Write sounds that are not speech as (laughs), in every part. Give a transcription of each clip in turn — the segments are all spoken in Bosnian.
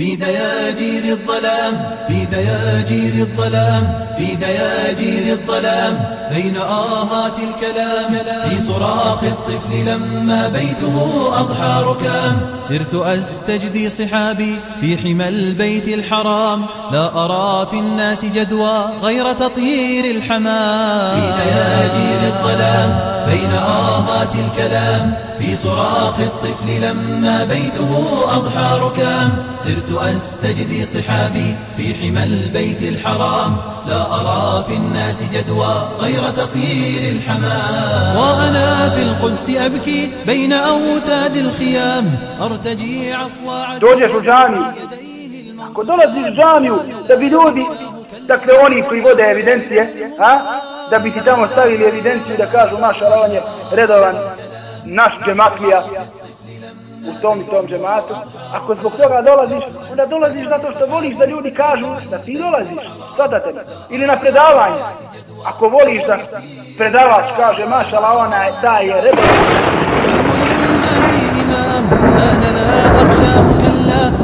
في دياجير الظلام في دياجير الظلام في دياجير الظلام. بين آهات الكلام في صراخ الطفل لما بيته أضحى ركام سرت أستجدي صحابي في حمى البيت الحرام. لا أرى في الناس جدوى غير تطيير الحمام. في دياجير الظلام بين آهات الكلام في صراخ الطفل لما بيته أضحى ركام. سرت أستجدي صحابي في حمى البيت الحرام. لا أرى في الناس جدوى غير تطيير الحمام. وأنا في القدس أبكي بين أوتاد الخيام. أرتجي عفو Dođeš u džamiju. Ako dolaziš u džamiju da bi ljudi, dakle oni koji vode evidencije, a, da bi ti tamo stavili evidenciju da kažu maša on je redovan naš džematlija u tom i tom džematu. Ako zbog toga dolaziš, onda dolaziš zato što voliš da ljudi kažu da ti dolaziš, sada te, ili na predavanje. Ako voliš da predavač kaže mašala ona je, da je redovan.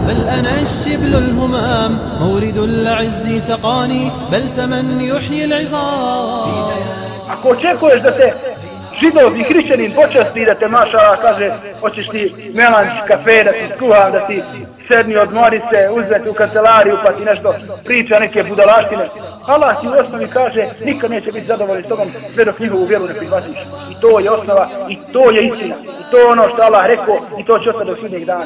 بل أنا الشبل الهمام مورد العز سقاني بلسما يحيي العظام Ako očekuješ da te židov i hrišćanin počasti da te maša, kaže, hoćeš ti melanč, kafe, da ti skuha, da ti sedni odmori se, uzeti u kancelariju, pa ti nešto priča, neke budalaštine. Allah ti u osnovi kaže, nikad neće biti zadovoljni s tobom, sve dok njihovu vjeru ne prihvatiš. I to je osnova, i to je istina. I to je ono što Allah rekao, i to će ostati do sudnjeg dana.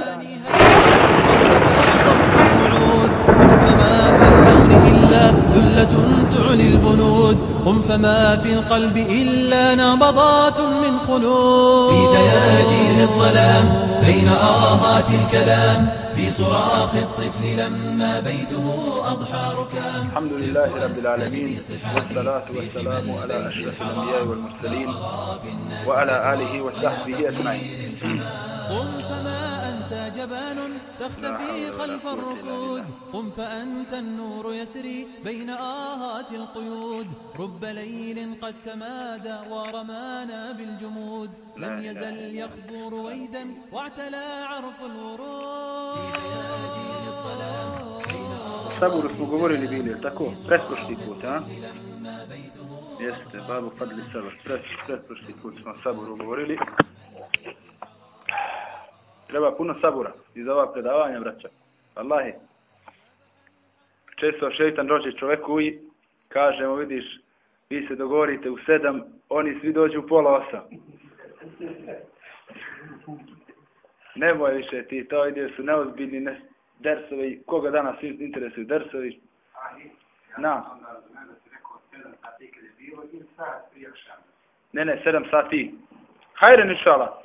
ذلة تعلي البنود. قم فما في القلب إلا نبضات من خلود. في دياجير الظلام بين آهات الكلام. في صراخ الطفل لما بيته أضحى ركام. الحمد لله رب العالمين والصلاة والسلام على أشرف الأنبياء والمرسلين وعلى آله وصحبه أجمعين. قم فما جبان تختفي خلف الركود. قم فأنت النور يسري بين آهات القيود. رب ليل قد تمادى ورمانا بالجمود. لم يزل يخبو رويدا واعتلى عرف الورود. Saburu smo govorili bili, tako? Pretprošli put, a? Jeste, babu Fadli Sabor. Pret, pretprošli put smo Saburu govorili. Treba puno sabura iz ova predavanja, braća. Allahi. Često šeitan dođe čoveku i kaže mu, vidiš, vi se dogovorite u sedam, oni svi dođu u pola osam. Nemoj više ti, to ide su neozbiljni ne, dersovi, koga danas interesuju dersovi? Na. Ne, ne, sedam sati. Hajde, nišala.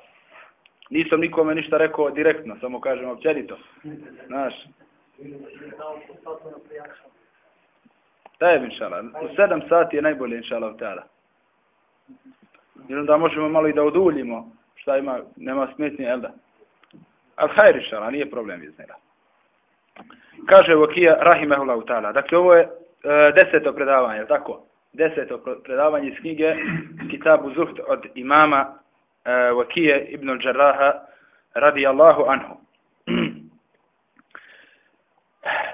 Nisam nikome ništa rekao direktno, samo kažem općenito. Znaš. Da je, inšala. U sedam sati je najbolje, inšala, vtala. Jer onda možemo malo i da oduljimo. Šta ima, nema smetnje, jel da? Al hajde, inšala, nije problem iz njega. Kaže Vakija Rahimehullahu ta'ala. Dakle, ovo je e, deseto predavanje, tako? Deseto predavanje iz knjige Kitabu Zuhd od imama Eh, Vakije ibn al-đaraha radijallahu anhu. (clears throat)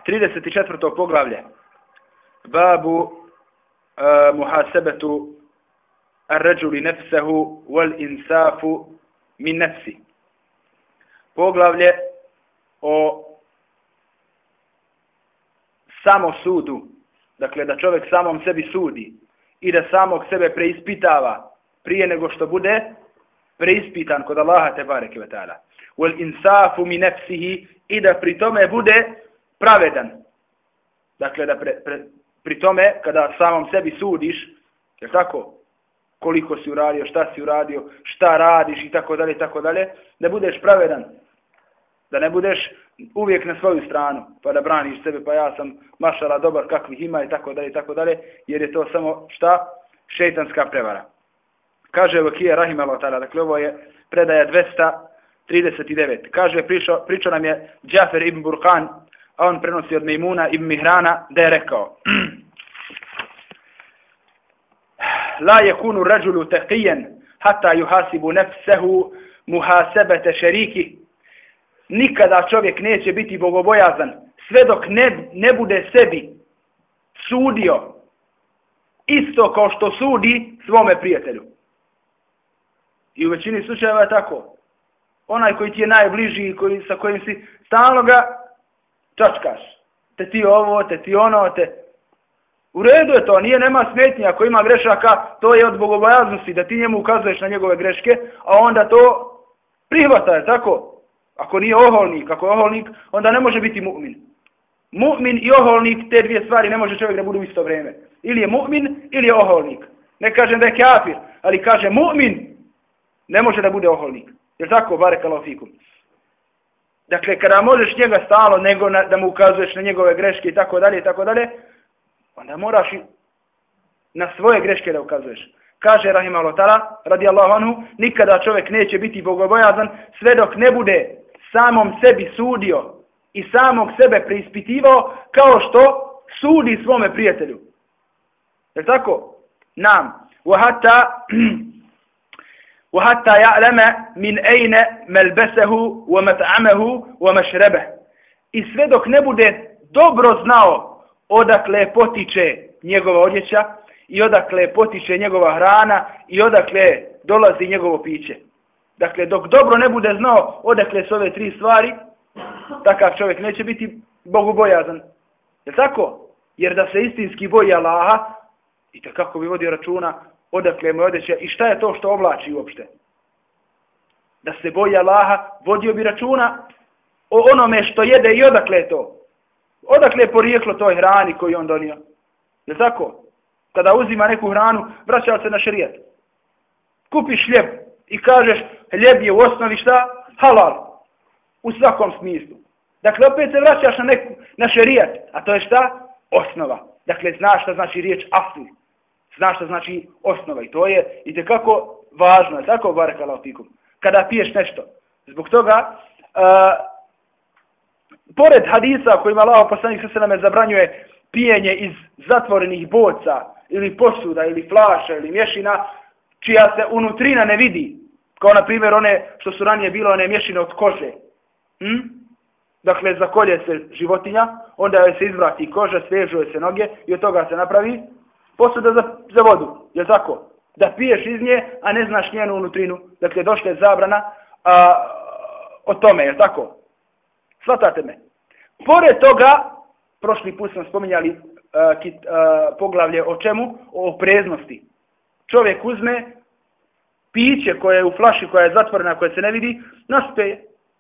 34. poglavlje. Babu eh, e, muhasebetu ar-ređuli nefsehu wal insafu min nefsi. Poglavlje o samo sudu, dakle da čovjek samom sebi sudi i da samog sebe preispitava prije nego što bude preispitan kod Allaha te bareke ve taala. Wal insafu min nafsihi i da pri tome bude pravedan. Dakle da pre, pre, pri tome kada samom sebi sudiš, je tako? Koliko si uradio, šta si uradio, šta radiš i tako dalje tako dalje, da budeš pravedan. Da ne budeš uvijek na svoju stranu, pa da braniš sebe, pa ja sam mašala dobar kakvih ima i tako dalje i tako dalje, jer je to samo šta? Šeitanska prevara. Kaže Vakije Rahim Allah, dakle ovo je predaja 239. Kaže, pričao, pričao nam je Džafer ibn Burkan, a on prenosi od Mejmuna ibn Mihrana, da je rekao (clears throat) La yakunu rajulu taqiyan hatta yuhasibu nafsahu muhasabata shariki nikada čovjek neće biti bogobojazan sve dok ne, ne bude sebi sudio isto kao što sudi svome prijatelju. I u većini slučajeva je tako. Onaj koji ti je najbliži, koji, sa kojim si stalno ga čačkaš. Te ti ovo, te ti ono, te... U redu je to, nije nema smetnje. Ako ima grešaka, to je od bogobojaznosti, da ti njemu ukazuješ na njegove greške, a onda to prihvata je, tako? Ako nije oholnik, ako je oholnik, onda ne može biti mu'min. Mu'min i oholnik, te dvije stvari ne može čovjek da budu u isto vrijeme. Ili je mu'min, ili je oholnik. Ne kažem da je kafir, ali kaže mu'min, ne može da bude oholnik. Je tako, bare kalofikum? Dakle, kada možeš njega stalo, nego na, da mu ukazuješ na njegove greške i tako dalje i tako dalje, onda moraš i na svoje greške da ukazuješ. Kaže Rahim Al-Otala, radi Allahu anhu, nikada čovjek neće biti bogobojazan sve dok ne bude samom sebi sudio i samog sebe preispitivao kao što sudi svome prijatelju. Je tako? Nam. Wa hatta (clears throat) وحتى يعلم من أين ملبسه ومطعمه ومشربه i sve dok ne bude dobro znao odakle potiče njegova odjeća i odakle potiče njegova hrana i odakle dolazi njegovo piće. Dakle, dok dobro ne bude znao odakle su ove tri stvari, takav čovjek neće biti bogobojazan. Je tako? Jer da se istinski boji Allaha, i kako bi vodio računa odakle mu odjeća i šta je to što oblači uopšte. Da se boji Allaha, vodio bi računa o onome što jede i odakle je to. Odakle je porijeklo toj hrani koju on donio. Je tako? Kada uzima neku hranu, vraća se na šerijet. Kupiš hljeb i kažeš hljeb je u osnovi šta? Halal. U svakom smislu. Dakle, opet se vraćaš na, neku, na šerijat, A to je šta? Osnova. Dakle, znaš šta znači riječ asli zna što znači osnova i to je i te kako važno je tako barek fikum, kada piješ nešto zbog toga uh, pored hadisa kojima Allah poslanik sa nama zabranjuje pijenje iz zatvorenih boca ili posuda ili flaša ili mješina čija se unutrina ne vidi kao na primjer one što su ranije bilo one mješine od kože hm? dakle zakolje se životinja onda se izvrati koža svežuje se noge i od toga se napravi posuda za, za vodu, je tako? Da piješ iz nje, a ne znaš njenu unutrinu, dakle došla je zabrana a, o tome, je tako? Svatate me. Pored toga, prošli put smo spominjali a, kit, a, poglavlje o čemu? O opreznosti. Čovjek uzme piće koje je u flaši, koja je zatvorena, koja se ne vidi, naspe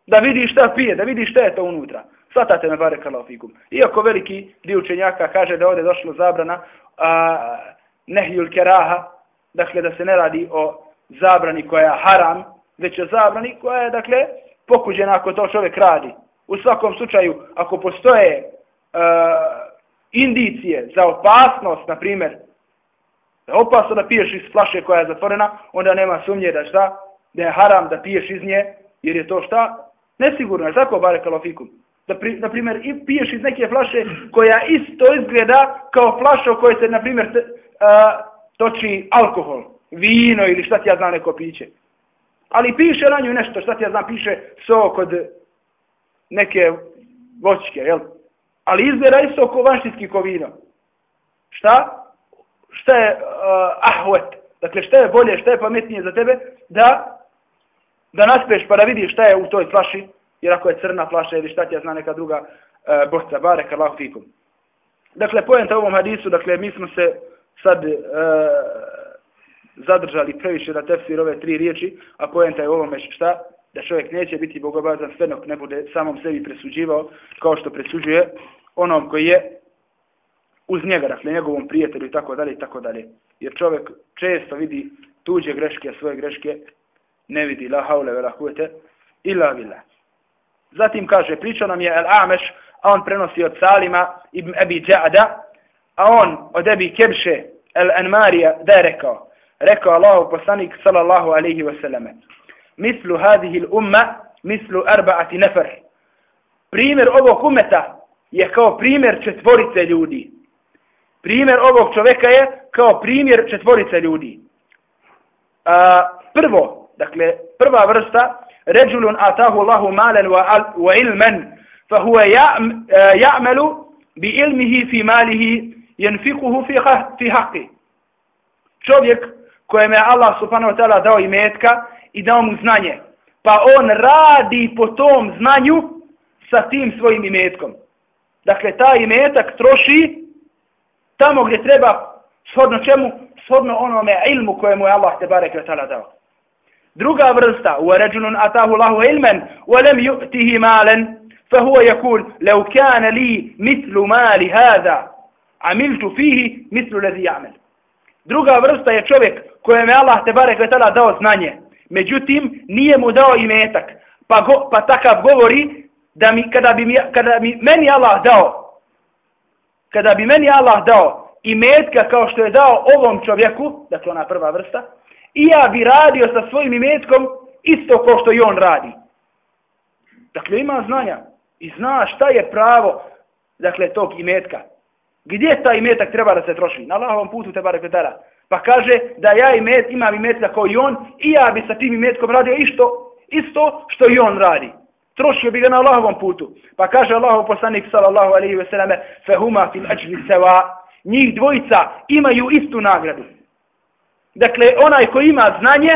da vidi šta pije, da vidi šta je to unutra. Svatate me bare kalafikum. Iako veliki dio učenjaka kaže da ovdje došlo zabrana a, nehjul keraha, dakle da se ne radi o zabrani koja je haram, već o zabrani koja je, dakle, pokuđena ako to čovjek radi. U svakom slučaju, ako postoje a, indicije za opasnost, na primjer, da je opasno da piješ iz flaše koja je zatvorena, onda nema sumnje da šta, da je haram da piješ iz nje, jer je to šta? Nesigurno, je tako, bare kalofikum da pri, na primjer i piješ iz neke flaše koja isto izgleda kao flaša u kojoj se na primjer a, toči alkohol, vino ili šta ti ja znam neko piće. Ali piše na nju nešto, šta ti ja znam, piše sok od neke voćke, jel? Ali izgleda isto ko vanštinski ko vino. Šta? Šta je uh, ahvet? Dakle, šta je bolje, šta je pametnije za tebe da da naspeš pa da vidiš šta je u toj flaši jer ako je crna flaša ili šta ti ja zna neka druga e, boca, bare kallahu fikum. Dakle, pojenta ovom hadisu, dakle, mi smo se sad e, zadržali previše da tefsir ove tri riječi, a pojenta je u ovome šta? Da čovjek neće biti bogobazan sve dok ne bude samom sebi presuđivao kao što presuđuje onom koji je uz njega, dakle, njegovom prijatelju i tako dalje i tako dalje. Jer čovjek često vidi tuđe greške, a svoje greške ne vidi la haule ve la huvete illa billah. Zatim kaže, pričao nam je El Ameš, a on prenosi od Salima ibn Ebi Đa'da, a on od Ebi Kebše El Anmarija da je rekao, rekao Allahu poslanik sallallahu alaihi wasallam, mislu hadihi il umma, mislu arbaati nefer. Primjer ovog umeta je kao primjer četvorice ljudi. Primjer ovog čoveka je kao primjer četvorice ljudi. A, prvo, dakle, prva vrsta رجل آتاه الله مالا wa, wa يعمل fa huwa ماله eh, bi ilmihi fi malihi fi, fi haqi. Čovjek kojem je Allah subhanahu wa ta'ala dao imetka i dao mu znanje, pa on radi po tom znanju sa tim svojim imetkom. Dakle, taj imetak troši tamo gdje treba, shodno čemu, shodno onome ilmu kojemu je Allah te barek ve ta'ala dao. Druga vrsta, u ređunun atahu lahu ilman wa lam ju'tihi malen, fa huwa yakul, leu kane li mitlu mali hada, amiltu fihi mitlu lezi. Druga vrsta je čovjek kojem je Allah te barek vetala dao znanje. Međutim, nije mu dao imetak. Pa, go, pa takav govori da mi, kada, bi mi, kada bi meni Allah dao, kada bi meni Allah dao imetka kao što je dao ovom čovjeku, dakle ona prva vrsta, i ja bi radio sa svojim imetkom isto kao što i on radi. Dakle, ima znanja i zna šta je pravo dakle, tog imetka. Gdje taj imetak treba da se troši? Na Allahovom putu te barek petara. Pa kaže da ja imet, imam imetka kao i on i ja bi sa tim imetkom radio isto, isto što i on radi. Trošio bi ga na Allahovom putu. Pa kaže Allahov poslanik sallallahu alaihi ve selleme fehuma fil ajli seva njih dvojica imaju istu nagradu. Dakle, onaj koji ima znanje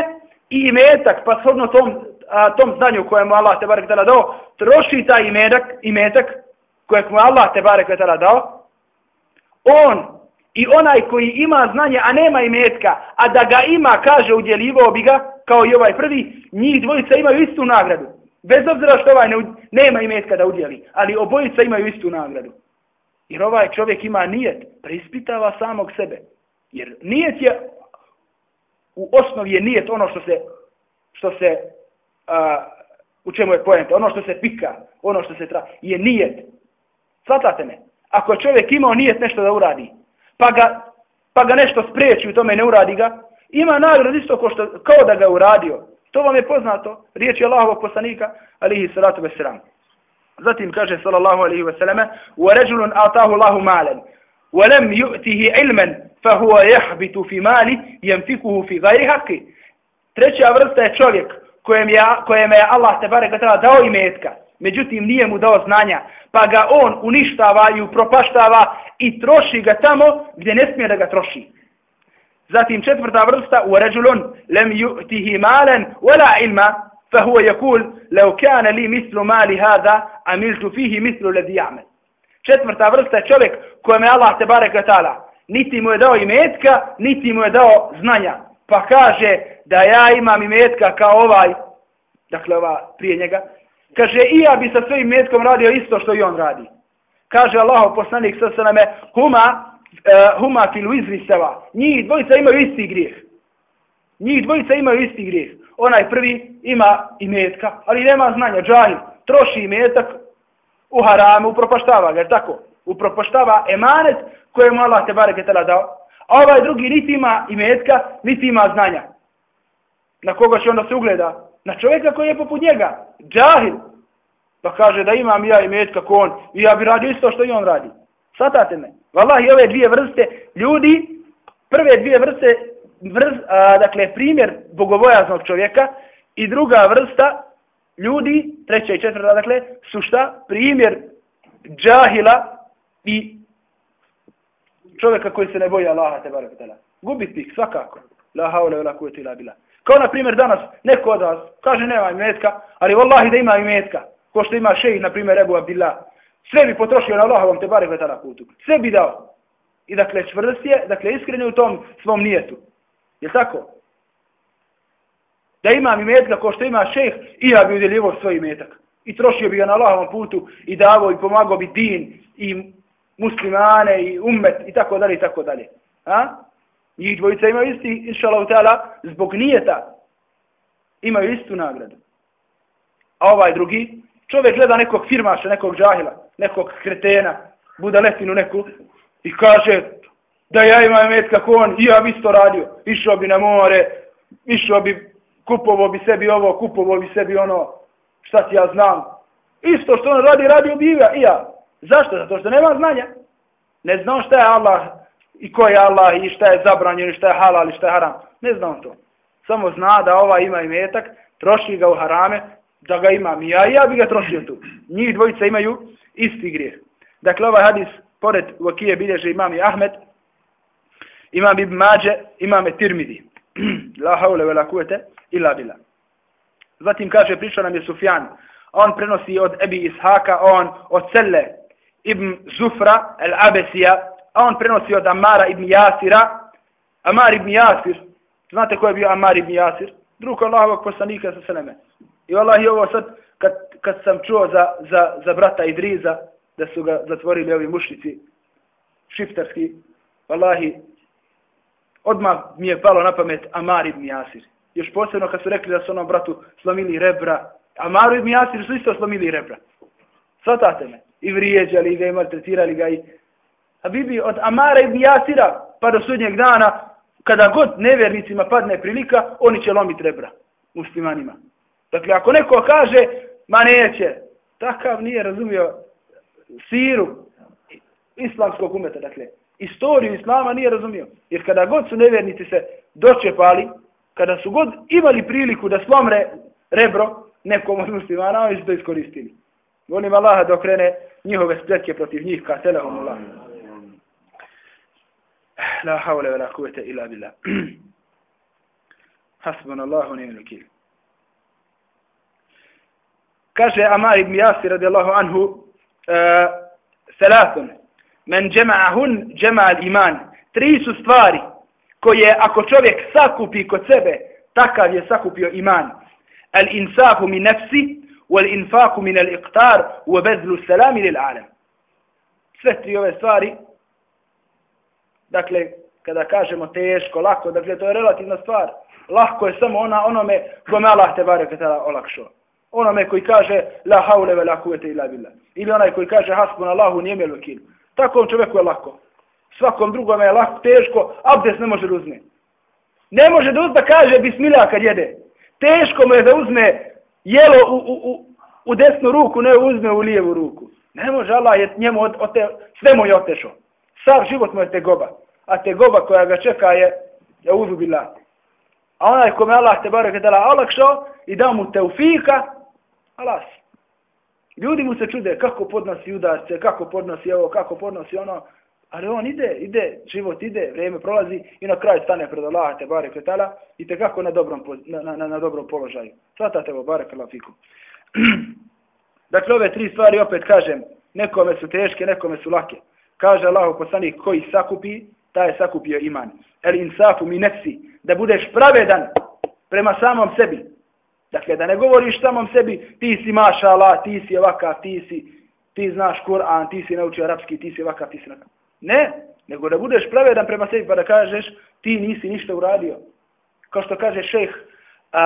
i imetak, pa shodno tom, a, tom znanju kojemu Allah te barek tala dao, troši taj imetak, imetak kojeg mu Allah te barek tala dao, on i onaj koji ima znanje, a nema imetka, a da ga ima, kaže, udjelivao bi ga, kao i ovaj prvi, njih dvojica imaju istu nagradu. Bez obzira što ovaj ne, nema imetka da udjeli, ali obojica imaju istu nagradu. Jer ovaj čovjek ima nijet, preispitava samog sebe. Jer nijet je, u osnovi je nijet ono što se, što se, a, u čemu je pojente, ono što se pika, ono što se tra, je nijet. Svatate me, ako je čovjek imao nijet nešto da uradi, pa ga, pa ga nešto spriječi u tome ne uradi ga, ima nagrad isto kao, što, kao da ga uradio. To vam je poznato, riječ je Allahovog poslanika, alihi salatu veseramu. Zatim kaže sallallahu alaihi wa sallame وَرَجُلٌ آتَاهُ اللَّهُ مَالًا وَلَمْ يُؤْتِهِ عِلْمًا فَهُوَ يَحْبِتُ فِي مَالِ يَنْفِكُهُ فِي غَيْرِ حَقِ Treća vrsta je čovjek kojem je, kojem je Allah te bare gatala dao imetka, međutim nije mu dao znanja, pa ga on uništava i upropaštava i troši ga tamo gdje ne smije da ga troši. Zatim četvrta vrsta وَرَجُلٌ لَمْ يُؤْتِهِ مَالًا وَلَا عِلْمًا فهو يقول لو كان لي مثل مال هذا عملت فيه مثل الذي يعمل četvrta vrsta je čovjek kojem je Allah te barek ta'ala niti mu je dao imetka, niti mu je dao znanja. Pa kaže da ja imam imetka kao ovaj, dakle ova prije njega, kaže i ja bi sa svojim imetkom radio isto što i on radi. Kaže Allah poslanik sa sveme, huma, uh, huma fil izvisava. Njih dvojica imaju isti grijeh. Njih dvojica imaju isti grijeh onaj prvi ima i metka, ali nema znanja, džahil, troši imetak metak u haramu, upropaštava ga, tako? Upropoštava emanet koje mu Allah te bareke tala dao. A ovaj drugi niti ima imetka, niti ima znanja. Na koga će onda se ugleda? Na čovjeka koji je poput njega, džahil. Pa kaže da imam ja imetka ko on, i ja bi radio isto što i on radi. Svatate me. Wallahi, ove dvije vrste ljudi, prve dvije vrste vrz, a, dakle, primjer bogovojaznog čovjeka i druga vrsta ljudi, treća i četvrta, dakle, su šta? Primjer džahila i čovjeka koji se ne boji Allaha, te barek tala. Gubitnik, svakako. La haula wala kuvvete illa billah. Kao, na primjer, danas, neko od vas kaže nema imetka, ali vallahi da ima imetka, ko što ima šejh na primjer, Abu Abdullah. sve bi potrošio na Allahovom te barek tala putu. Sve bi dao. I dakle, čvrst je, dakle, iskreni u tom svom nijetu. Je tako? Da imam imetka ko što ima šejh, i ja bi udjeljivo svoj imetak. I trošio bi ga na Allahovom putu i davo i pomagao bi din i muslimane i ummet i tako dalje i tako dalje. A? Njih dvojica imaju isti, inša Allah, zbog nijeta imaju istu nagradu. A ovaj drugi, čovjek gleda nekog firmaša, nekog džahila, nekog kretena, budaletinu neku i kaže, da ja imam met kako on, i ja bi isto radio. Išao bi na more, išao bi, kupovo bi sebi ovo, kupovo bi sebi ono, šta ti ja znam. Isto što on radi, radio bi i ja. Zašto? Zato što nema znanja. Ne znam šta je Allah i ko je Allah i šta je zabranjeno i šta je halal i šta je haram. Ne znam to. Samo zna da ova ima imetak, troši ga u harame, da ga imam i ja, ja bi ga trošio tu. Njih dvojica imaju isti grijeh. Dakle, ovaj hadis, pored Vakije bilježe imam i Ahmed, imam Ibn Mađe, imam i Tirmidi. (clears throat) la haule ve la kuvete, illa bila. Zatim kaže, pričao nam je Sufjan, on prenosi od Ebi Ishaka, on od Selle ibn Zufra, al-Abesija, a on prenosi od Amara ibn Jasira, Amar ibn Jasir, znate ko je bio Amar ibn Jasir? Drug Allahovog poslanika sa Seleme. I Allah ovo sad, kad, kad sam čuo za, za, za brata Idriza, da su ga zatvorili ovi mušnici, šiftarski, Allahi, odmah mi je palo na pamet Amar ibn Jasir. Još posebno kad su rekli da su onom bratu slomili rebra, Amaru ibn Jasir su isto slomili rebra. Svatate me. I vrijeđali ga i maltretirali ga i... A bibi od Amara ibn Jasira pa do sudnjeg dana, kada god nevernicima padne prilika, oni će lomiti rebra muslimanima. Dakle, ako neko kaže, ma neće, takav nije razumio siru islamskog umeta, dakle, istoriju islama nije razumio. Jer kada god su nevernici se dočepali, kada su god imali priliku da slomre rebro nekom od muslimana, oni su to iskoristili. Volim Allaha da okrene njihove spletke protiv njih, ka selahom Allah. La havle ve la kuvete ila billah. (clears throat) Hasbun Allahu ne ilukil. Kaže Amar ibn Yasir radijallahu anhu, Selatun, Salatun, men džema'ahun džema'al iman. Tri su stvari koje ako čovjek sakupi kod sebe, takav je sakupio iman. Al insafu min nefsi, والإنفاق من الإقتار وبذل السلام للعالم bezlu. Sve tri ove stvari, dakle, kada kažemo teško, lako, dakle, to je relativna stvar. Lahko je samo ona, onome kome Allah te bare katala olakšao. Onome koji kaže la haule ve la kuvete ila billah. Ili onaj koji kaže hasbun Allahu nijemel vakil. Takvom čovjeku je lako. Svakom drugom je lako, teško, abdes ne može da uzme. Ne može da uzme, kaže bismillah kad jede. Teško mu je da uzme jelo u, u, u, u desnu ruku, ne uzme u lijevu ruku. Ne može, Allah je njemu od, od te, sve mu je otešao. Sav život mu je tegoba. A tegoba koja ga čeka je, je uzubila. A onaj kome Allah te barek je dala olakšao i dao mu teufika, alas. Ljudi mu se čude kako podnosi udarce, kako podnosi ovo, kako podnosi ono. Ali on ide, ide, život ide, vrijeme prolazi i na kraju stane pred Allah te barek je i te kako na dobrom, na, na, na dobrom položaju. Svatate ovo, barek Allah fiku. (clears throat) dakle, ove tri stvari opet kažem, nekome su teške, nekome su lake. Kaže Allah poslanik koji sakupi, taj je sakupio iman. El insafu mi nefsi, da budeš pravedan prema samom sebi. Dakle, da ne govoriš samom sebi, ti si maša Allah, ti si ovakav, ti si, ti znaš Kur'an, ti si naučio arapski, ti si ovakav, ti si ovakav. Ne, nego da budeš pravedan prema sebi pa da kažeš ti nisi ništa uradio. Kao što kaže šejh uh,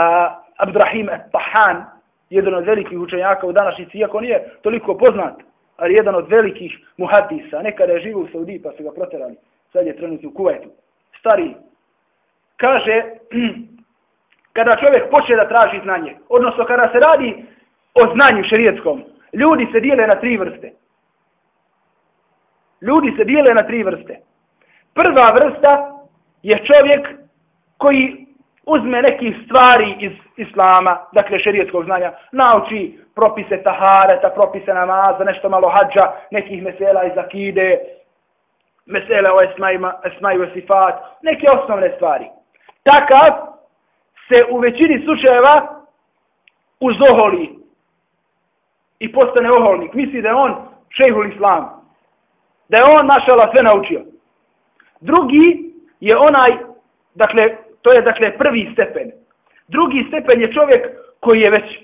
Abdurrahim Tahan, jedan od velikih učenjaka u današnjici, iako nije toliko poznat, ali jedan od velikih muhadisa, nekada je živo u Saudiji pa su ga proterali, sad je trenutno u Kuvajtu. Stari, kaže, (clears throat) kada čovjek počne da traži znanje, odnosno kada se radi o znanju šerijetskom, ljudi se dijele na tri vrste. Ljudi se dijele na tri vrste. Prva vrsta je čovjek koji uzme neki stvari iz islama, dakle šerijetskog znanja, nauči propise tahareta, propise namaza, nešto malo hađa, nekih mesela iz akide, mesela o esmaju sifat, neke osnovne stvari. Takav se u većini slučajeva uzoholi i postane oholnik. Misli da je on šejhul islam. Da je on mašala sve naučio. Drugi je onaj, dakle, to je dakle prvi stepen. Drugi stepen je čovjek koji je već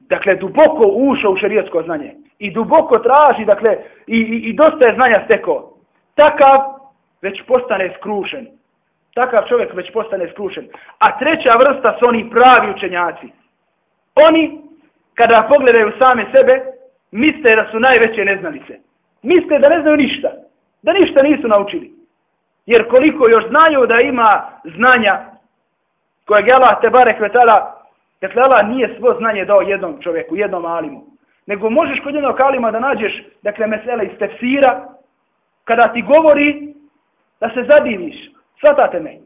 dakle duboko ušao u šerijatsko znanje i duboko traži dakle i, i, i dosta je znanja stekao. Takav već postane skrušen. Takav čovjek već postane skrušen. A treća vrsta su oni pravi učenjaci. Oni kada pogledaju same sebe misle da su najveće neznalice. Misle da ne znaju ništa. Da ništa nisu naučili. Jer koliko još znaju da ima znanja kojeg Allah te bare kvetala, dakle Allah nije svo znanje dao jednom čovjeku, jednom alimu. Nego možeš kod jednog alima da nađeš, dakle, mesele iz tefsira, kada ti govori da se zadiviš. Svatate me.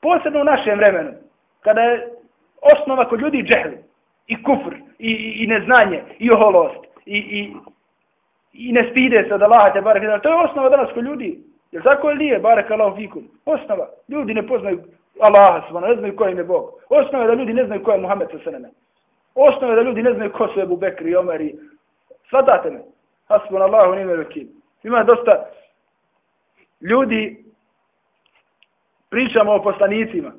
Posebno u našem vremenu, kada je Osnova kod ljudi džehli. I kufr, i, i, i neznanje, i oholost, i, i, i ne stide se od Allaha te barek. To je osnova danas kod ljudi. Jer tako je nije, barek Allah fikum. Osnova. Ljudi ne poznaju Allaha svana, ne znaju ko im je Bog. Osnova je da ljudi ne znaju ko je Muhammed sa sveme. Osnova je da ljudi ne znaju ko su Ebu Bekri i Omer i... Svatate me. Hasbun Allahu nime vekim. Ima dosta ljudi pričamo o poslanicima.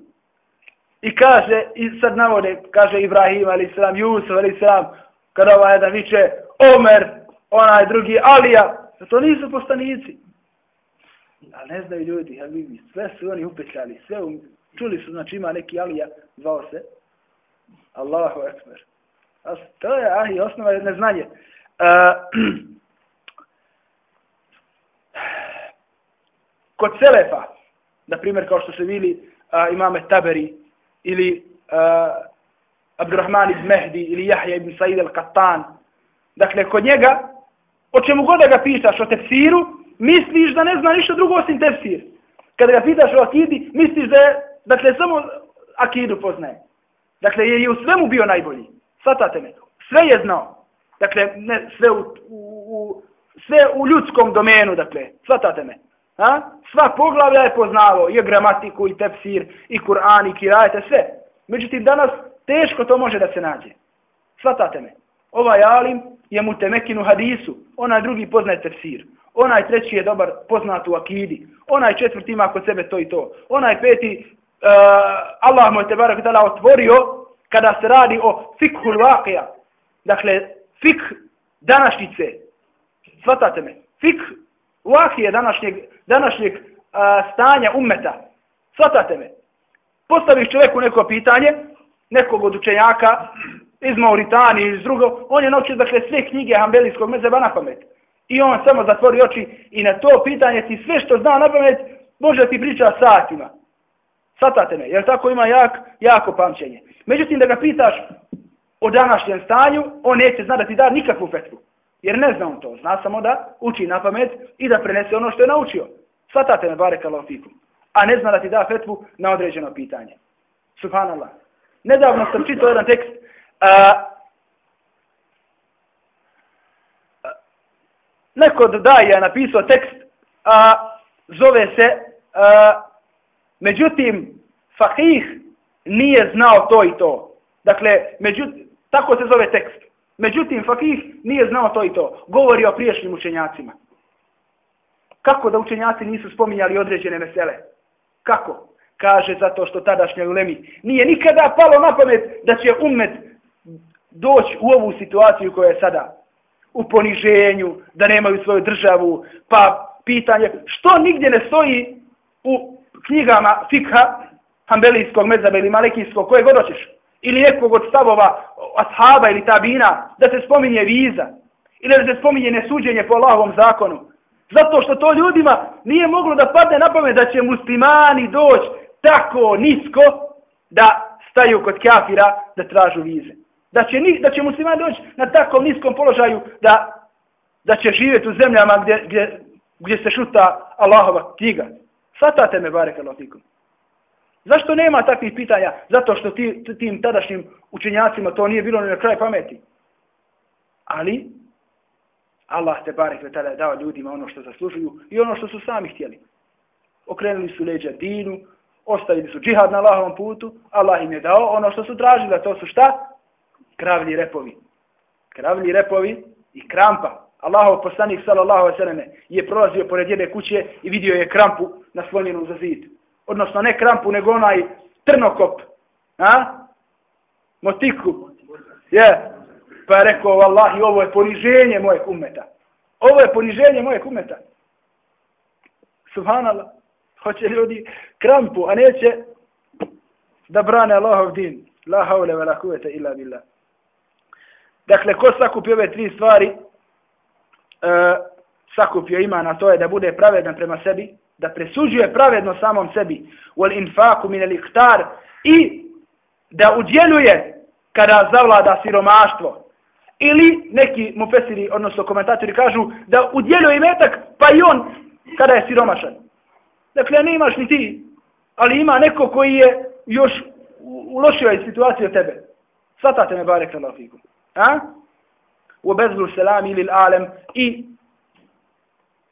I kaže, i sad navode, kaže Ibrahim ali salam, Jusuf ali salam, kada ovaj jedan viče Omer, onaj drugi Alija, to nisu poslanici. A ne znaju ljudi, ja vidim, sve su oni upetljali, sve um, čuli su, znači ima neki Alija, zvao se, Allahu Ekber. A To je, ah, i osnova je neznanje. Uh, (clears throat) kod Selefa, na primjer, kao što se vili uh, imame Taberi, ili uh, Abdurrahman iz Mehdi, ili Jahja ibn Said al-Qattan, dakle, kod njega, o čemu god da ga pitaš o tefsiru, misliš da ne zna ništa drugo osim tefsir. Kada ga pitaš o akidi, misliš da je, dakle, samo akidu poznaje. Dakle, je i u svemu bio najbolji. Svatate me. Sve je znao. Dakle, ne, sve u, u, u, sve u ljudskom domenu, dakle. Svatate me. Ha? Sva poglavlja je poznavao. I gramatiku, i tefsir, i Kur'an, i kirajete, sve. Međutim, danas teško to može da se nađe. Svatate me. Ovaj alim je mu temekinu hadisu. Onaj drugi poznaje tefsir. Onaj treći je dobar poznat u akidi. Onaj četvrti ima kod sebe to i to. Onaj peti, uh, Allah mu je te barak otvorio kada se radi o fikhu vaqija. Dakle, fik današnjice. Svatate me. Fik vaqije današnjeg, današnjeg uh, stanja ummeta. Svatate me. Postaviš čovjeku neko pitanje, nekog od učenjaka, iz Mauritanije, iz drugog, on je naučio dakle sve knjige Hanbelijskog mezeba na pamet. I on samo zatvori oči i na to pitanje ti sve što zna na pamet može ti priča satima. Satate me, jer tako ima jak, jako pamćenje. Međutim, da ga pitaš o današnjem stanju, on neće zna da ti da nikakvu fetvu. Jer ne zna on to. Zna samo da uči na pamet i da prenese ono što je naučio. Svatate me, bare kalofiku. A ne zna da ti da fetvu na određeno pitanje. Subhanallah. Nedavno sam čitao jedan tekst. A, neko od daja napisao tekst, a, zove se, a, međutim, fahih nije znao to i to. Dakle, međutim, tako se zove tekst. Međutim, fakih nije znao to i to. Govori o priješnjim učenjacima. Kako da učenjaci nisu spominjali određene mesele? Kako? Kaže zato što tadašnjoj ulemi nije nikada palo na pamet da će ummet doći u ovu situaciju koja je sada u poniženju, da nemaju svoju državu, pa pitanje, što nigdje ne stoji u knjigama fikha, hambelijskog, mezaba ili malekijskog, koje god hoćeš, ili nekog od stavova ashaba ili tabina, da se spominje viza, ili da se spominje nesuđenje po Allahovom zakonu. Zato što to ljudima nije moglo da padne na pamet da će muslimani doći tako nisko da staju kod kafira da tražu vize da će, ni, da će muslimani doći na takvom niskom položaju da, da će živjeti u zemljama gdje, gdje, gdje se šuta Allahova knjiga. Svatate me, barek Allahikom. Zašto nema takvih pitanja? Zato što ti, tim tadašnjim učenjacima to nije bilo ni na kraj pameti. Ali, Allah te barek ve tada dao ljudima ono što zaslužuju i ono što su sami htjeli. Okrenuli su leđa dinu, ostavili su džihad na Allahovom putu, Allah im je dao ono što su tražili, a to su šta? kravlji repovi. Kravlji repovi i krampa. Allahov poslanik sallallahu alejhi ve selleme je prolazio pored jedne kuće i vidio je krampu naslonjenu za zid. Odnosno ne krampu nego onaj trnokop. A? Motiku. Je. Pa je rekao, vallahi, ovo je poniženje moje kumeta. Ovo je poniženje moje kumeta. Subhanallah. Hoće ljudi krampu, a neće da brane Allahov din. La haule ve la kuvete illa billah. Dakle, ko sakupi ove tri stvari, e, sakupio ima na to je da bude pravedan prema sebi, da presuđuje pravedno samom sebi, wal infaku min al i da udjeljuje kada zavlada siromaštvo. Ili neki mufesiri, odnosno komentatori kažu da udjeljuje imetak, pa i on kada je siromašan. Dakle, ne imaš ni ti, ali ima neko koji je još u lošoj situaciji od tebe. Svatate me barek Allah fikum. A? U bezlu selam ili alem i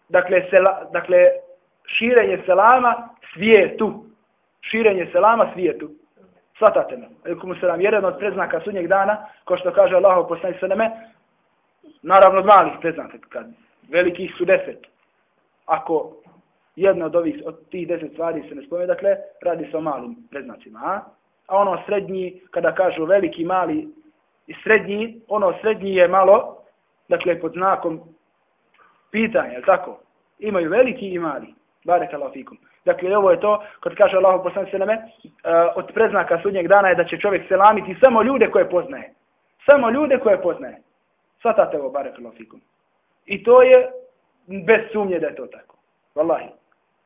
dakle, sela, dakle širenje selama svijetu. Širenje selama svijetu. Svatate me. Alikum selam. Jedan od preznaka sudnjeg dana, ko što kaže Allah poslani sveme, naravno od malih preznaka, kad velikih su deset. Ako jedna od ovih, od tih deset stvari se ne spomenu, dakle, radi se o malim preznacima. A? a ono srednji, kada kažu veliki, mali i srednji, ono srednji je malo, dakle, pod znakom pitanja, je tako? Imaju veliki i mali. Barek Allah fikum. Dakle, ovo je to, kad kaže Allah poslani se uh, eh, od preznaka sudnjeg dana je da će čovjek selamiti samo ljude koje poznaje. Samo ljude koje poznaje. Svatate ovo, barek Allah fikum. I to je bez sumnje da je to tako. Wallahi.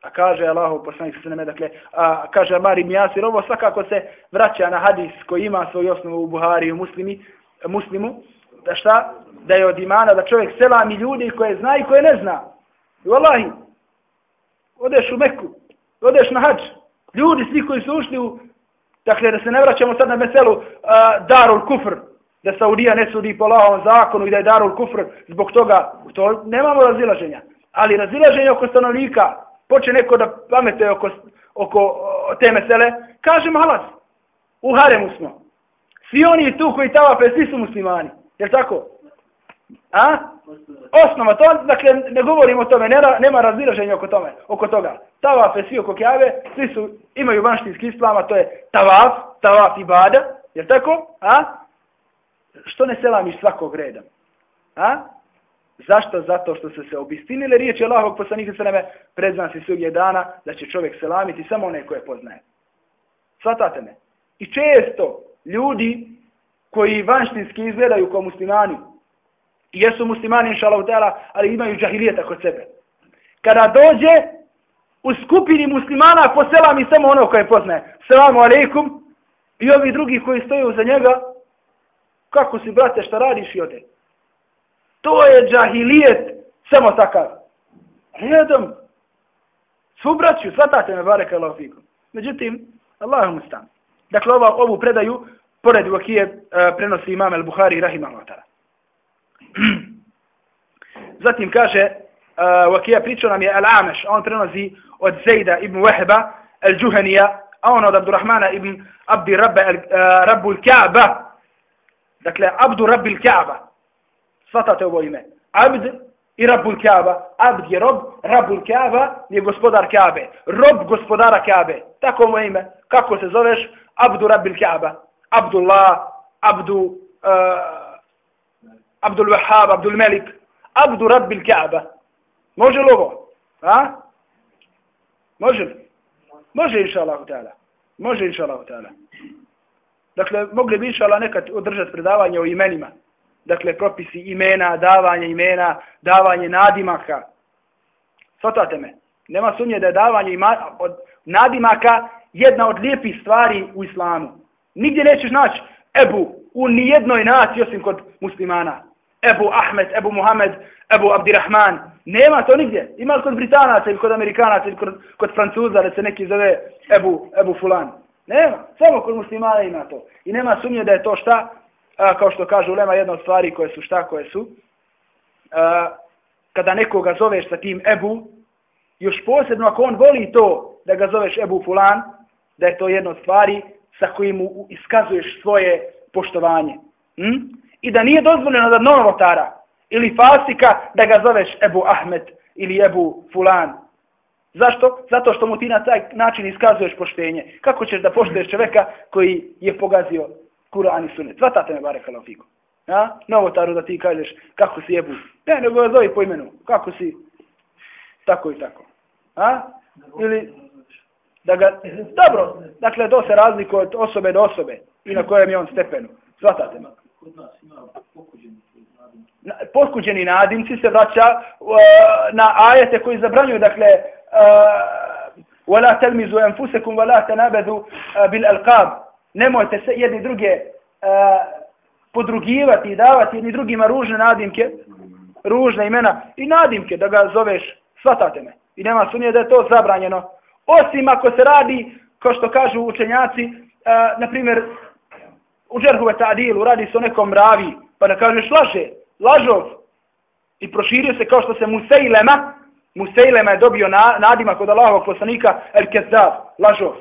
A kaže Allahu poslanik se ne dakle, a kaže Amar Jasir, ovo svakako se vraća na hadis koji ima svoju osnovu u Buhari i u muslimi, muslimu, da šta? Da je od imana da čovjek selami ljudi koje zna i koje ne zna. I vallahi, odeš u Meku, odeš na hađ, ljudi svi koji su ušli u, dakle da se ne vraćamo sad na meselu a, Darul Kufr, da Saudija ne sudi po lahom zakonu i da je Darul Kufr zbog toga, to nemamo razilaženja. Ali razilaženje oko stanovnika, poče neko da pamete oko, oko te mesele, kaže malas, u haremu smo. Svi oni tu koji tavape, svi su muslimani. Je tako? A? Osnova, to, dakle, ne govorimo o tome, nema, nema razviraženja oko, tome, oko toga. Tavafe, svi oko kjave, svi su, imaju vanštinski islama, to je tavaf, tavaf i bada, je tako? A? Što ne selamiš svakog reda? A? Zašto? Zato što su se obistinile riječi Allahovog poslanika sa predzna se sugje dana da će čovjek selamiti samo one koje poznaje. Svatate me. I često ljudi koji vanštinski izgledaju kao muslimani, jesu muslimani inša Allah, ali imaju džahilijeta kod sebe. Kada dođe u skupini muslimana poselami samo ono koje poznaje. Selamu alaikum i ovi drugi koji stoju za njega, kako si brate šta radiš i ode. To je džahilijet samo takav. Redom. Svu braću, svatate me, barek Allah fikum. Međutim, Allahum stan. Dakle, ova, ovu predaju, pored Vakije, uh, eh, prenosi imam al-Buhari, rahimahullah vatara. (clears throat) Zatim kaže, eh, uh, Vakija pričao nam je Al-Ameš, on prenosi od Zejda ibn Wahba, Al-Juhanija, a on od Abdurrahmana ibn Abdi Rabbe, uh, eh, Rabbu il Kaaba. Dakle, Abdu Rabbi il Kaaba. Svatate ovo ime. Abd i Rabbul Kaaba. Abd je rob, Rabbul Kaaba je gospodar Kaabe. Rob gospodara Kaabe. Tako mu ime. Kako se zoveš? Abdu Rabbil Kaaba. Abdullah, Abdu, uh, Abdul Wahab, Abdul Malik. Abdu Rabbil Kaaba. Može li ovo? A? Može li? Može inša Allah. Može inša Allah. Dakle, mogli bi inša Allah nekad održati predavanje o imenima dakle, propisi imena, davanje imena, davanje nadimaka. Svatate me. Nema sumnje da je davanje ima, od nadimaka jedna od lijepih stvari u islamu. Nigdje nećeš naći Ebu u nijednoj naciji osim kod muslimana. Ebu Ahmed, Ebu Muhammed, Ebu Abdirahman. Nema to nigdje. Ima li kod Britanaca ili kod Amerikanaca ili kod, kod Francuza da se neki zove Ebu, Ebu Fulan. Nema. Samo kod muslimana ima to. I nema sumnje da je to šta? A, kao što kaže Ulema, jedna od stvari koje su šta koje su, a, kada nekoga zoveš sa tim Ebu, još posebno ako on voli to da ga zoveš Ebu Fulan, da je to jedna od stvari sa kojim mu iskazuješ svoje poštovanje. Hm? I da nije dozvoljeno da novotara ili fasika da ga zoveš Ebu Ahmed ili Ebu Fulan. Zašto? Zato što mu ti na taj način iskazuješ poštenje. Kako ćeš da poštuješ čoveka koji je pogazio Kur'an i Sunnet. Svatate me bare kalafiku. Ja? Novotaru da ti kažeš kako si jebu. Ne, nego ga zove po imenu. Kako si? Tako i tako. A? Ili da ga... Dobro, dakle, to se razlikuje od osobe do osobe i na kojem je on stepenu. Svatate me. Pokuđeni nadimci se vraća uh, na ajete koji zabranjuju, dakle, uh, وَلَا تَلْمِزُوا أَنفُسَكُمْ وَلَا تَنَابَذُوا بِالْأَلْقَابِ nemojte se jedni druge uh, podrugivati i davati jedni drugima ružne nadimke, ružne imena i nadimke da ga zoveš, svatate me. I nema sumnje da je to zabranjeno. Osim ako se radi, kao što kažu učenjaci, e, na primjer, u džerhu ta'dilu, radi se o nekom ravi, pa da kažeš laže, lažov, i proširio se kao što se Musejlema, Musejlema je dobio na, nadima kod Allahovog poslanika El Kezav, lažov.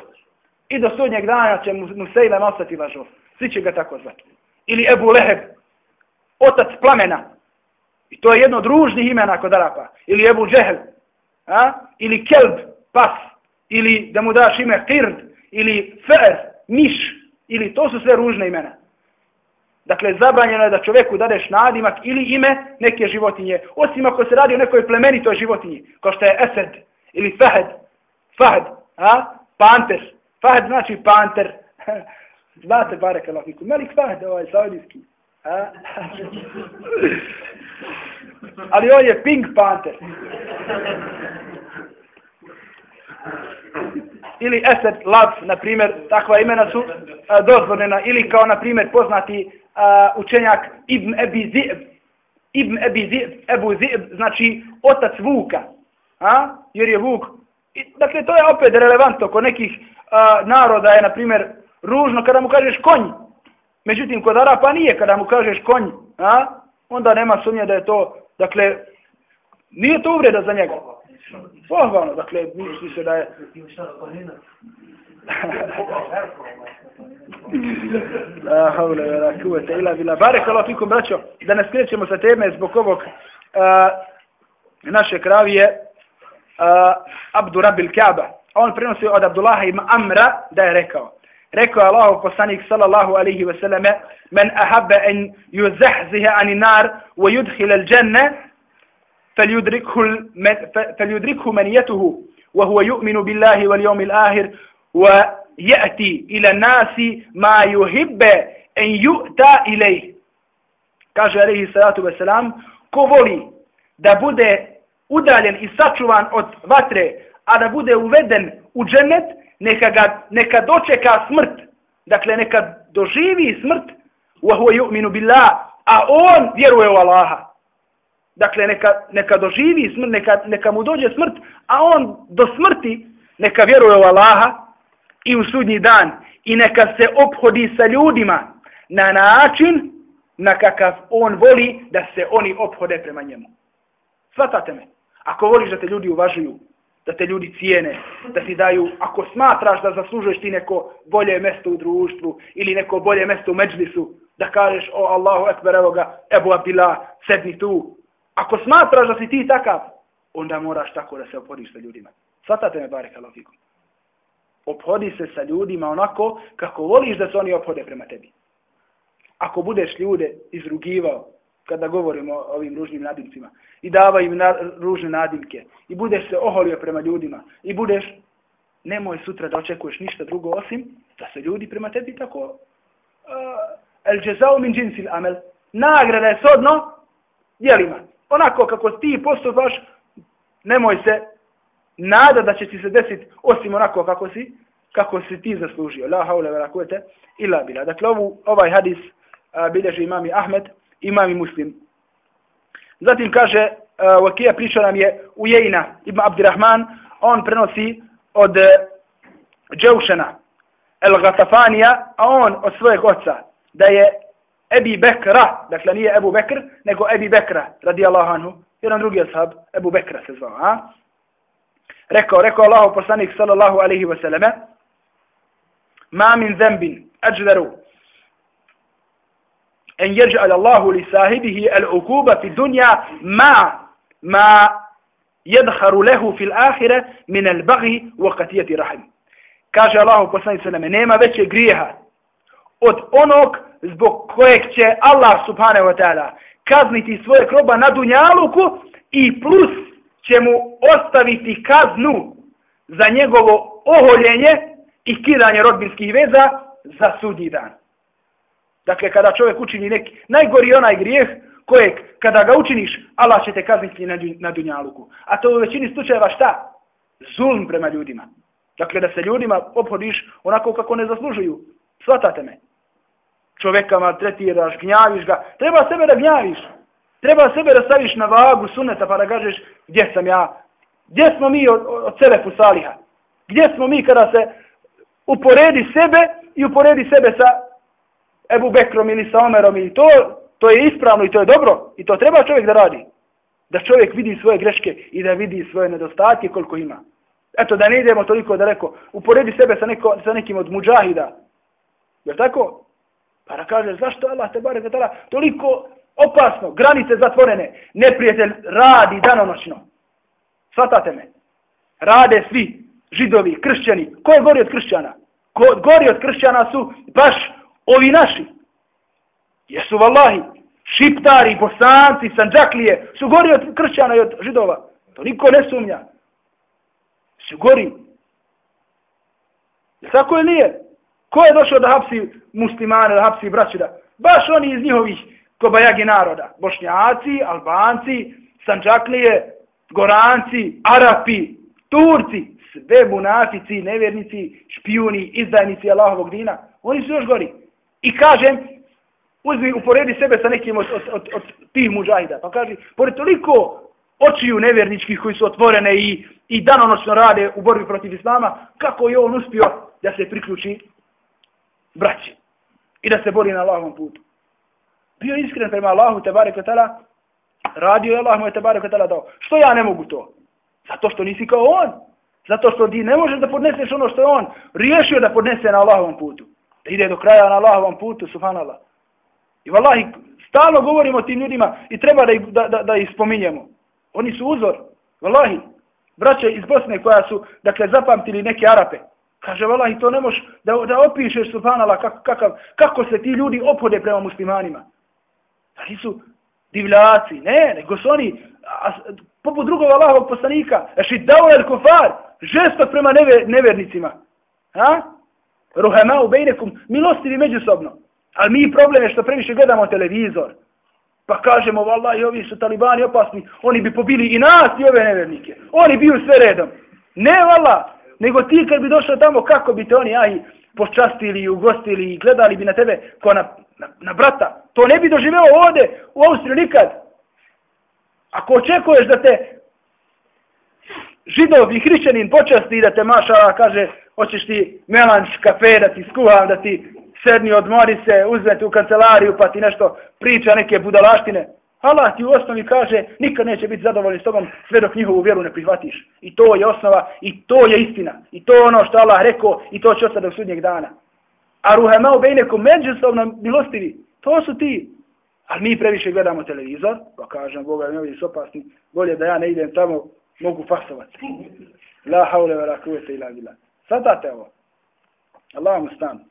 I do sudnjeg dana će Musejlema ostati lažov. Svi će ga tako zvati. Ili Ebu Leheb, otac plamena. I to je jedno od ružnih imena kod Arapa. Ili Ebu Džehl, A? Ili Kelb, pas. Ili da mu daš ime Tird. Ili Fer, Miš. Ili to su sve ružne imena. Dakle, zabranjeno je da čovjeku dadeš nadimak ili ime neke životinje. Osim ako se radi o nekoj plemenitoj životinji. Kao što je Esed ili Fahed. Fahed. A? Panter. Fahd znači panter. (laughs) Znate, barek Allah. Malik Fahd ovaj saudijski. (laughs) Ali on je Pink Panther. Ili Esed Lav, na primjer, takva imena su dozvoljena, Ili kao, na primjer, poznati a, učenjak Ibn Ebi Zib. Ibn Ebi Zib, Ebu Zib, znači otac Vuka. A? Jer je Vuk. I, dakle, to je opet relevantno. Kod nekih a, naroda je, na primjer, ružno kada mu kažeš konj. Međutim, kod Arapa nije kada mu kažeš konj. A? Onda nema sumnje da je to, dakle, nije to uvreda za njega. Pohvalno, dakle, misli se da je... La havle la kuvvete illa billah. Barek Allah fikum braćo, da ne skrećemo sa teme zbog ovog uh, naše kravije Abdu Rabil Kaaba. On prenosi od Abdullaha ibn Amra da je rekao. Rekao je Allah poslanik sallallahu alaihi wa sallame men ahabba en yuzahziha ani nar wa yudhil al janna فليدركه منيته وهو يؤمن بالله واليوم الآخر ويأتي إلى الناس ما يحب أن يؤتى إليه kaže alaihi salatu wasalam ko voli da bude udaljen i sačuvan od vatre a da bude uveden u džennet neka, ga, neka dočeka smrt dakle neka doživi smrt wa huwa yu'minu billah a on vjeruje u Allaha dakle neka, neka doživi smrt, neka, neka mu dođe smrt, a on do smrti neka vjeruje u Allaha i u sudnji dan i neka se obhodi sa ljudima na način na kakav on voli da se oni obhode prema njemu. Svatate me. Ako voliš da te ljudi uvažuju, da te ljudi cijene, da ti daju, ako smatraš da zaslužuješ ti neko bolje mesto u društvu ili neko bolje mesto u međlisu, da kažeš, o Allahu ekber, evo ga, Ebu Abdila, sedni tu, Ako smatraš da si ti takav, onda moraš tako da se opodiš sa ljudima. Svatate me bare kalofiku. Opodi se sa ljudima onako kako voliš da se oni ophode prema tebi. Ako budeš ljude izrugivao, kada govorimo o ovim ružnim nadimcima, i dava im na, ružne nadimke, i budeš se oholio prema ljudima, i budeš, nemoj sutra da očekuješ ništa drugo osim da se ljudi prema tebi tako uh, el džezao min džinsil amel, nagrada je sodno dijelima onako kako ti postupaš, nemoj se nada da će ti se desiti osim onako kako si, kako si ti zaslužio. La haule vera kuvete illa bila. Dakle, ovu, ovaj hadis uh, bilježi imami Ahmed, imami Muslim. Zatim kaže, e, Vakija priča nam je Ujejna ibn Abdirahman, on prenosi od e, Džeušena El Gatafanija, a on od svojeg oca, da je Ebi Bekra, dakle nije Ebu Bekr, nego Ebi Bekra, radi anhu, jedan drugi ashab, Ebu Bekra se zvao, a? Rekao, rekao Allahu poslanik sallallahu alaihi wasallame, ma min zembin, ajdaru, en jeđa'al Allahu li sahibihi al-ukuba fi dunja ma, ma jedharu lehu fil ahire min al-bagi wa qatijeti rahim. Kaže Allahu poslanik sallallahu alaihi nema veće grijeha od onog zbog kojeg će Allah subhanahu wa ta'ala kazniti svoje kroba na dunjaluku i plus će mu ostaviti kaznu za njegovo oholjenje i kidanje rodbinskih veza za sudnji dan. Dakle, kada čovjek učini neki najgori onaj grijeh kojeg kada ga učiniš, Allah će te kazniti na dunjaluku. A to u većini slučajeva šta? Zulm prema ljudima. Dakle, da se ljudima obhodiš onako kako ne zaslužuju. Svatate me Čovjeka maltretiraš, gnjaviš ga. Treba sebe da gnjaviš. Treba sebe da staviš na vagu suneta pa da kažeš gdje sam ja. Gdje smo mi od, od Selefu Saliha? Gdje smo mi kada se uporedi sebe i uporedi sebe sa Ebu Bekrom ili sa Omerom i to, to je ispravno i to je dobro i to treba čovjek da radi. Da čovjek vidi svoje greške i da vidi svoje nedostatke koliko ima. Eto, da ne idemo toliko daleko. Uporedi sebe sa, neko, sa nekim od muđahida. Je tako? Pa da kaže, zašto Allah te bare tada toliko opasno, granice zatvorene, neprijatelj radi danonoćno. Svatate me. Rade svi, židovi, kršćani. Ko je gori od kršćana? Ko, gori od kršćana su baš ovi naši. Jesu vallahi, šiptari, bosanci, sanđaklije, su gori od kršćana i od židova. To niko ne sumnja. Su gori. Je tako ili nije? Ko je došao da hapsi muslimane, da hapsi braću da? Baš oni iz njihovih kobajagi naroda. Bošnjaci, Albanci, Sanđaklije, Goranci, Arapi, Turci, sve munafici, nevjernici, špijuni, izdajnici Allahovog dina, oni su još gori. I kažem, uzmi, uporedi sebe sa nekim od, od, od, od tih muđahida. Pa kaži, pored toliko očiju nevjerničkih koji su otvorene i, i danonočno rade u borbi protiv Islama, kako je on uspio da se priključi braći i da se bori na Allahovom putu. Bio iskren prema Allahu, te bare kvetala, radio je Allah mu je te bare kvetala dao. Što ja ne mogu to? Zato što nisi kao on. Zato što ti ne možeš da podneseš ono što je on riješio da podnese na Allahovom putu. Da ide do kraja na Allahovom putu, subhanallah. I vallahi, stalno govorimo o tim ljudima i treba da ih, da, da, da ih spominjemo. Oni su uzor. Vallahi, braće iz Bosne koja su, dakle, zapamtili neke Arape. Kaže, vallahi, to ne možeš da, da opišeš, subhanallah, kako, kakav, kako se ti ljudi opode prema muslimanima. Da nisu divljaci, ne, nego su oni, a, poput drugog Allahovog poslanika, eši dao el kufar, žestok prema neve, nevernicima. Ha? Ruhema u bejnekum, milostivi međusobno. Ali mi problem je što previše gledamo televizor. Pa kažemo, vallahi, ovi su talibani opasni, oni bi pobili i nas i ove nevernike. Oni bi u sve redom. Ne, valla, nego ti kad bi došao tamo, kako bi te oni, aj, počastili i ugostili i gledali bi na tebe ko na, na, na brata. To ne bi doživeo ovde u Austriju nikad. Ako očekuješ da te židov i hrišćanin počasti da te mašala, kaže, hoćeš ti melanč kafe da ti skuham, da ti sedni odmori se, uzmeti u kancelariju pa ti nešto priča neke budalaštine. Allah ti u osnovi kaže, nikad neće biti zadovoljni s tobom sve dok njihovu vjeru ne prihvatiš. I to je osnova, i to je istina. I to je ono što Allah rekao, i to će ostati do sudnjeg dana. A ruhema u bejneku međusobno milostivi, to su ti. Ali mi previše gledamo televizor, pa kažem, Boga mi ovdje su opasni, bolje da ja ne idem tamo, mogu fasovati. La haule vera kuvete ila bila. Sadate ovo. Allah mu stan.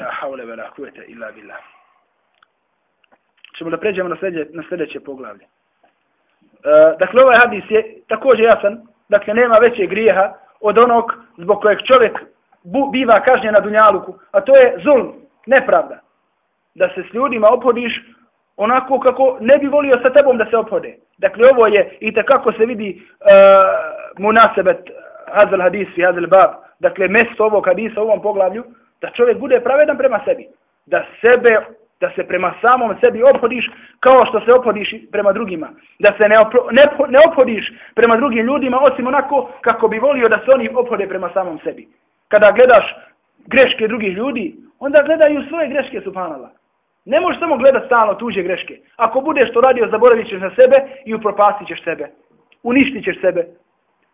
La haule vera kuvete ila bila ćemo da pređemo na sljedeće, na sljedeće poglavlje. E, dakle, ovaj hadis je također jasan, dakle, nema veće grijeha od onog zbog kojeg čovjek bu, biva kažnjen na dunjaluku, a to je zulm, nepravda. Da se s ljudima opodiš onako kako ne bi volio sa tebom da se opode. Dakle, ovo je i kako se vidi uh, munasebet uh, hazel hadis i hazel bab, dakle, mesto ovog hadisa u ovom poglavlju, da čovjek bude pravedan prema sebi. Da sebe da se prema samom sebi opodiš kao što se opodiš prema drugima. Da se ne, opro, ne, ne opodiš prema drugim ljudima osim onako kako bi volio da se oni opode prema samom sebi. Kada gledaš greške drugih ljudi, onda gledaju svoje greške, subhanallah. Ne možeš samo gledat stalno tuđe greške. Ako budeš to radio, zaboravit ćeš na sebe i upropastit ćeš sebe. Uništit ćeš sebe.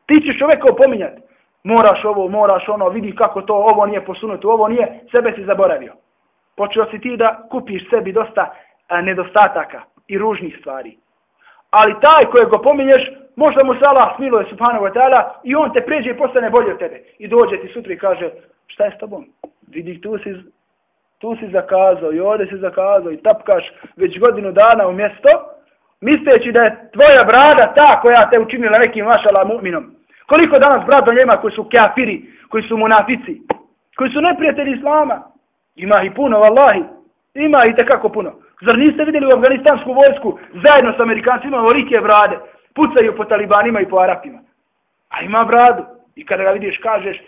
Ti ćeš čoveka opominjati. Moraš ovo, moraš ono, vidi kako to, ovo nije posunuto, ovo nije, sebe si zaboravio počeo si ti da kupiš sebi dosta a, nedostataka i ružnih stvari. Ali taj kojeg ga pominješ, možda mu se Allah smiluje subhanahu wa ta'ala i on te pređe i postane bolje od tebe. I dođe ti sutra i kaže, šta je s tobom? Vidi, tu si, tu si zakazao i ovdje si zakazao i tapkaš već godinu dana u mjesto, misleći da je tvoja brada ta koja te učinila nekim vašala mu'minom. Koliko danas brata njema koji su kafiri, koji su munafici, koji su neprijatelji islama, Ima i puno, vallahi. Ima i tekako puno. Zar niste vidjeli u afganistansku vojsku zajedno s amerikancima volike brade? Pucaju po talibanima i po arapima. A ima bradu. I kada ga vidiš, kažeš,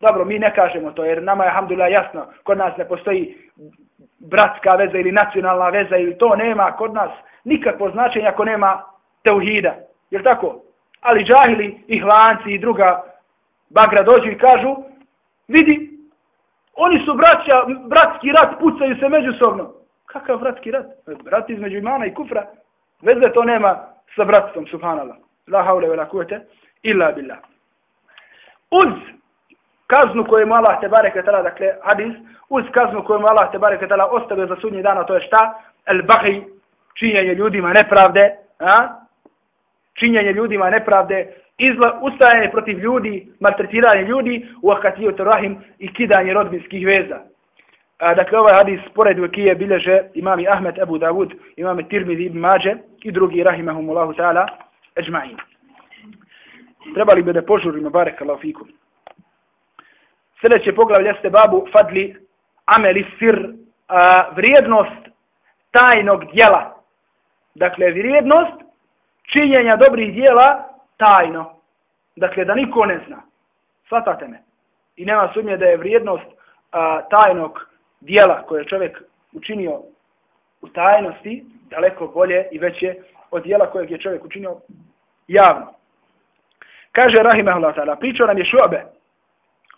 dobro, mi ne kažemo to, jer nama je, alhamdulillah, jasno, kod nas ne postoji bratska veza ili nacionalna veza ili to nema kod nas nikakvo značenje ako nema teuhida. Jel tako? Ali džahili i hlanci i druga bagra dođu i kažu, Vidi, oni su braća, bratski rat, pucaju se međusobno. Kakav bratski rat? Rat između imana i kufra. Veze to nema sa bratstvom, subhanallah. La haule ve la kuvete, illa billah. Uz kaznu koju mu Allah te bareke tala, dakle, hadis, uz kaznu koju mu Allah te bareke tala ostavio za sudnji dana, to je šta? El bahi, činjenje ljudima nepravde, a? činjenje ljudima nepravde, izla, ustajanje protiv ljudi, maltretiranje ljudi, u akatiju rahim i kidanje rodbinskih veza. A, dakle, ovaj hadis pored vekije bileže imami Ahmed Abu Dawud, imami Tirmidhi ibn Mađe i drugi rahimahumullahu ta'ala, eđma'in. Trebali bi da požurimo, barek Allah fikum. Sljedeće poglavlje jeste babu fadli ameli sir, a, vrijednost tajnog dijela. Dakle, vrijednost činjenja dobrih dijela tajno. Dakle, da niko ne zna. Svatate me. I nema sumnje da je vrijednost a, tajnog dijela koje je čovjek učinio u tajnosti daleko bolje i veće od dijela kojeg je čovjek učinio javno. Kaže Rahimahullah ta'ala, pričao nam je šobe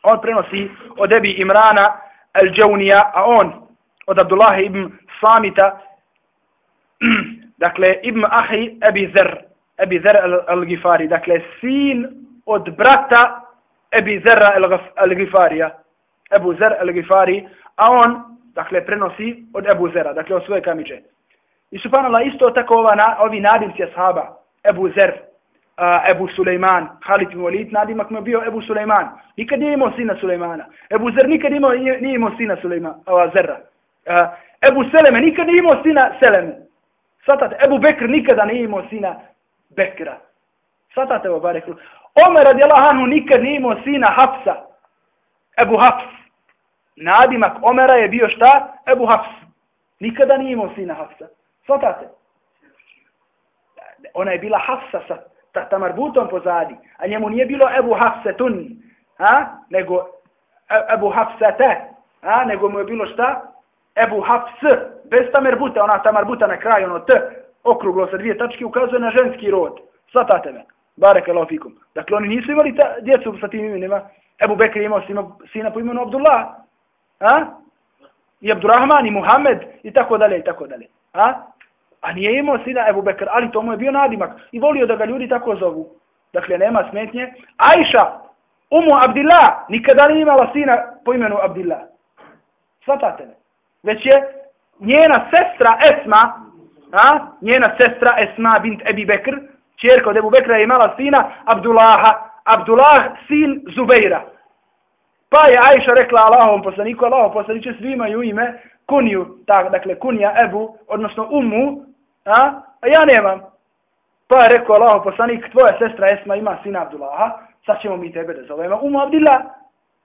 On prenosi od Ebi Imrana al-đaunija, a on od Abdullah ibn Samita, (clears throat) dakle, ibn Ahi Ebi Zer, Ebi Zer al-Gifari, dakle, sin od brata Ebi Zerra al-Gifarija, Ebu Zer al-Gifari, a on, dakle, prenosi od Ebu Zera, dakle, od svoje kamiče. I subhanallah, isto tako ova, na, ovi nadimci ashaba, Ebu Zer, uh, Ebu Sulejman, Halid ibn Walid, nadimak mu je bio Ebu Sulejman. Nikad nije imao sina Sulejmana. Ebu Zer nikad imao, nije, nije imao sina Sulejmana, ova Zerra. Uh, Ebu Seleme nikad nije imao sina Seleme. Svatate, Ebu Bekr nikada nije imao sina Bekra. Svatate ovo bare kru. Omer radijallahu anhu nikad nije imao sina Hafsa. Ebu Hafs. Nadimak Omera je bio šta? Ebu Hafs. Nikada nije imao sina Hafsa. Svatate? Ona je bila Hafsa sa ta, marbutom pozadi. A njemu nije bilo Ebu Hafsetun. A? Nego e, Ebu Hafsete. A? Nego mu je bilo šta? Ebu Hafs. Bez tamarbuta. Ona ta marbuta na kraju. Ono T. Okruglo sa dvije tačke ukazuje na ženski rod. Svatate me. Barek Allah fikum. Dakle, oni nisu imali ta, djecu sa tim imenima. Ebu Bekri imao sina, sina po imenu Abdullah. A? I Abdurrahman i Muhammed i tako dalje i tako dalje. A? A nije imao sina Ebu Bekr, ali to mu je bio nadimak. I volio da ga ljudi tako zovu. Dakle, nema smetnje. Ajša, umu Abdillah, nikada nije imala sina po imenu Abdillah. Svatate me. Već je njena sestra Esma, a? njena sestra Esma bint Ebi Bekr, čerka od Ebu Bekra je imala sina Abdullaha, Abdullah sin Zubeira. Pa je Ajša rekla Allahom poslaniku, Allahom poslaniče svima ju ime, kuniju, tak, dakle kunija Ebu, odnosno umu, a, a ja nemam. Pa je rekao Allah poslanik, tvoja sestra Esma ima sina Abdullaha, sad ćemo mi tebe da zovemo umu Abdillah.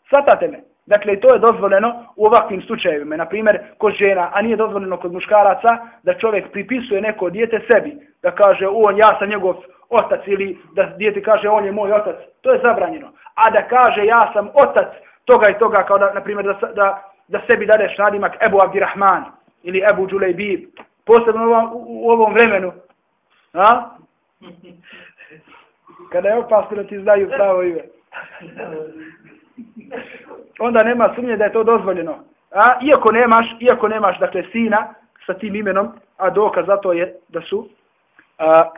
Svatate me. Dakle, to je dozvoljeno u ovakvim slučajevima. Na primjer, kod žena, a nije dozvoljeno kod muškaraca, da čovjek pripisuje neko dijete sebi. Da kaže, on, ja sam njegov otac ili da dijete kaže, on je moj otac. To je zabranjeno. A da kaže, ja sam otac toga i toga, kao da, na primjer, da, da, da sebi dadeš nadimak Ebu Abdirahman ili Ebu Džulejbib. Posebno u ovom, u ovom vremenu. A? Kada je opasno da ti znaju pravo ime. Onda nema sumnje da je to dozvoljeno. A iako nemaš, iako nemaš dakle sina sa tim imenom, a dokaz za to je da su a,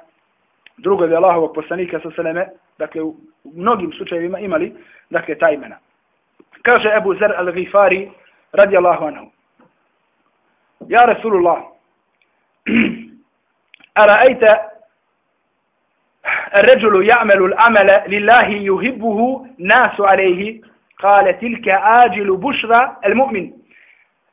drugovi Allahovog poslanika sa seleme, dakle u, u mnogim slučajevima imali dakle ta imena. Kaže Ebu Zer al-Ghifari radijallahu anhu. Ja Rasulullah, أرأيت الرجل يعمل العمل لله يحبه ناس عليه قال تلك آجل بشرى المؤمن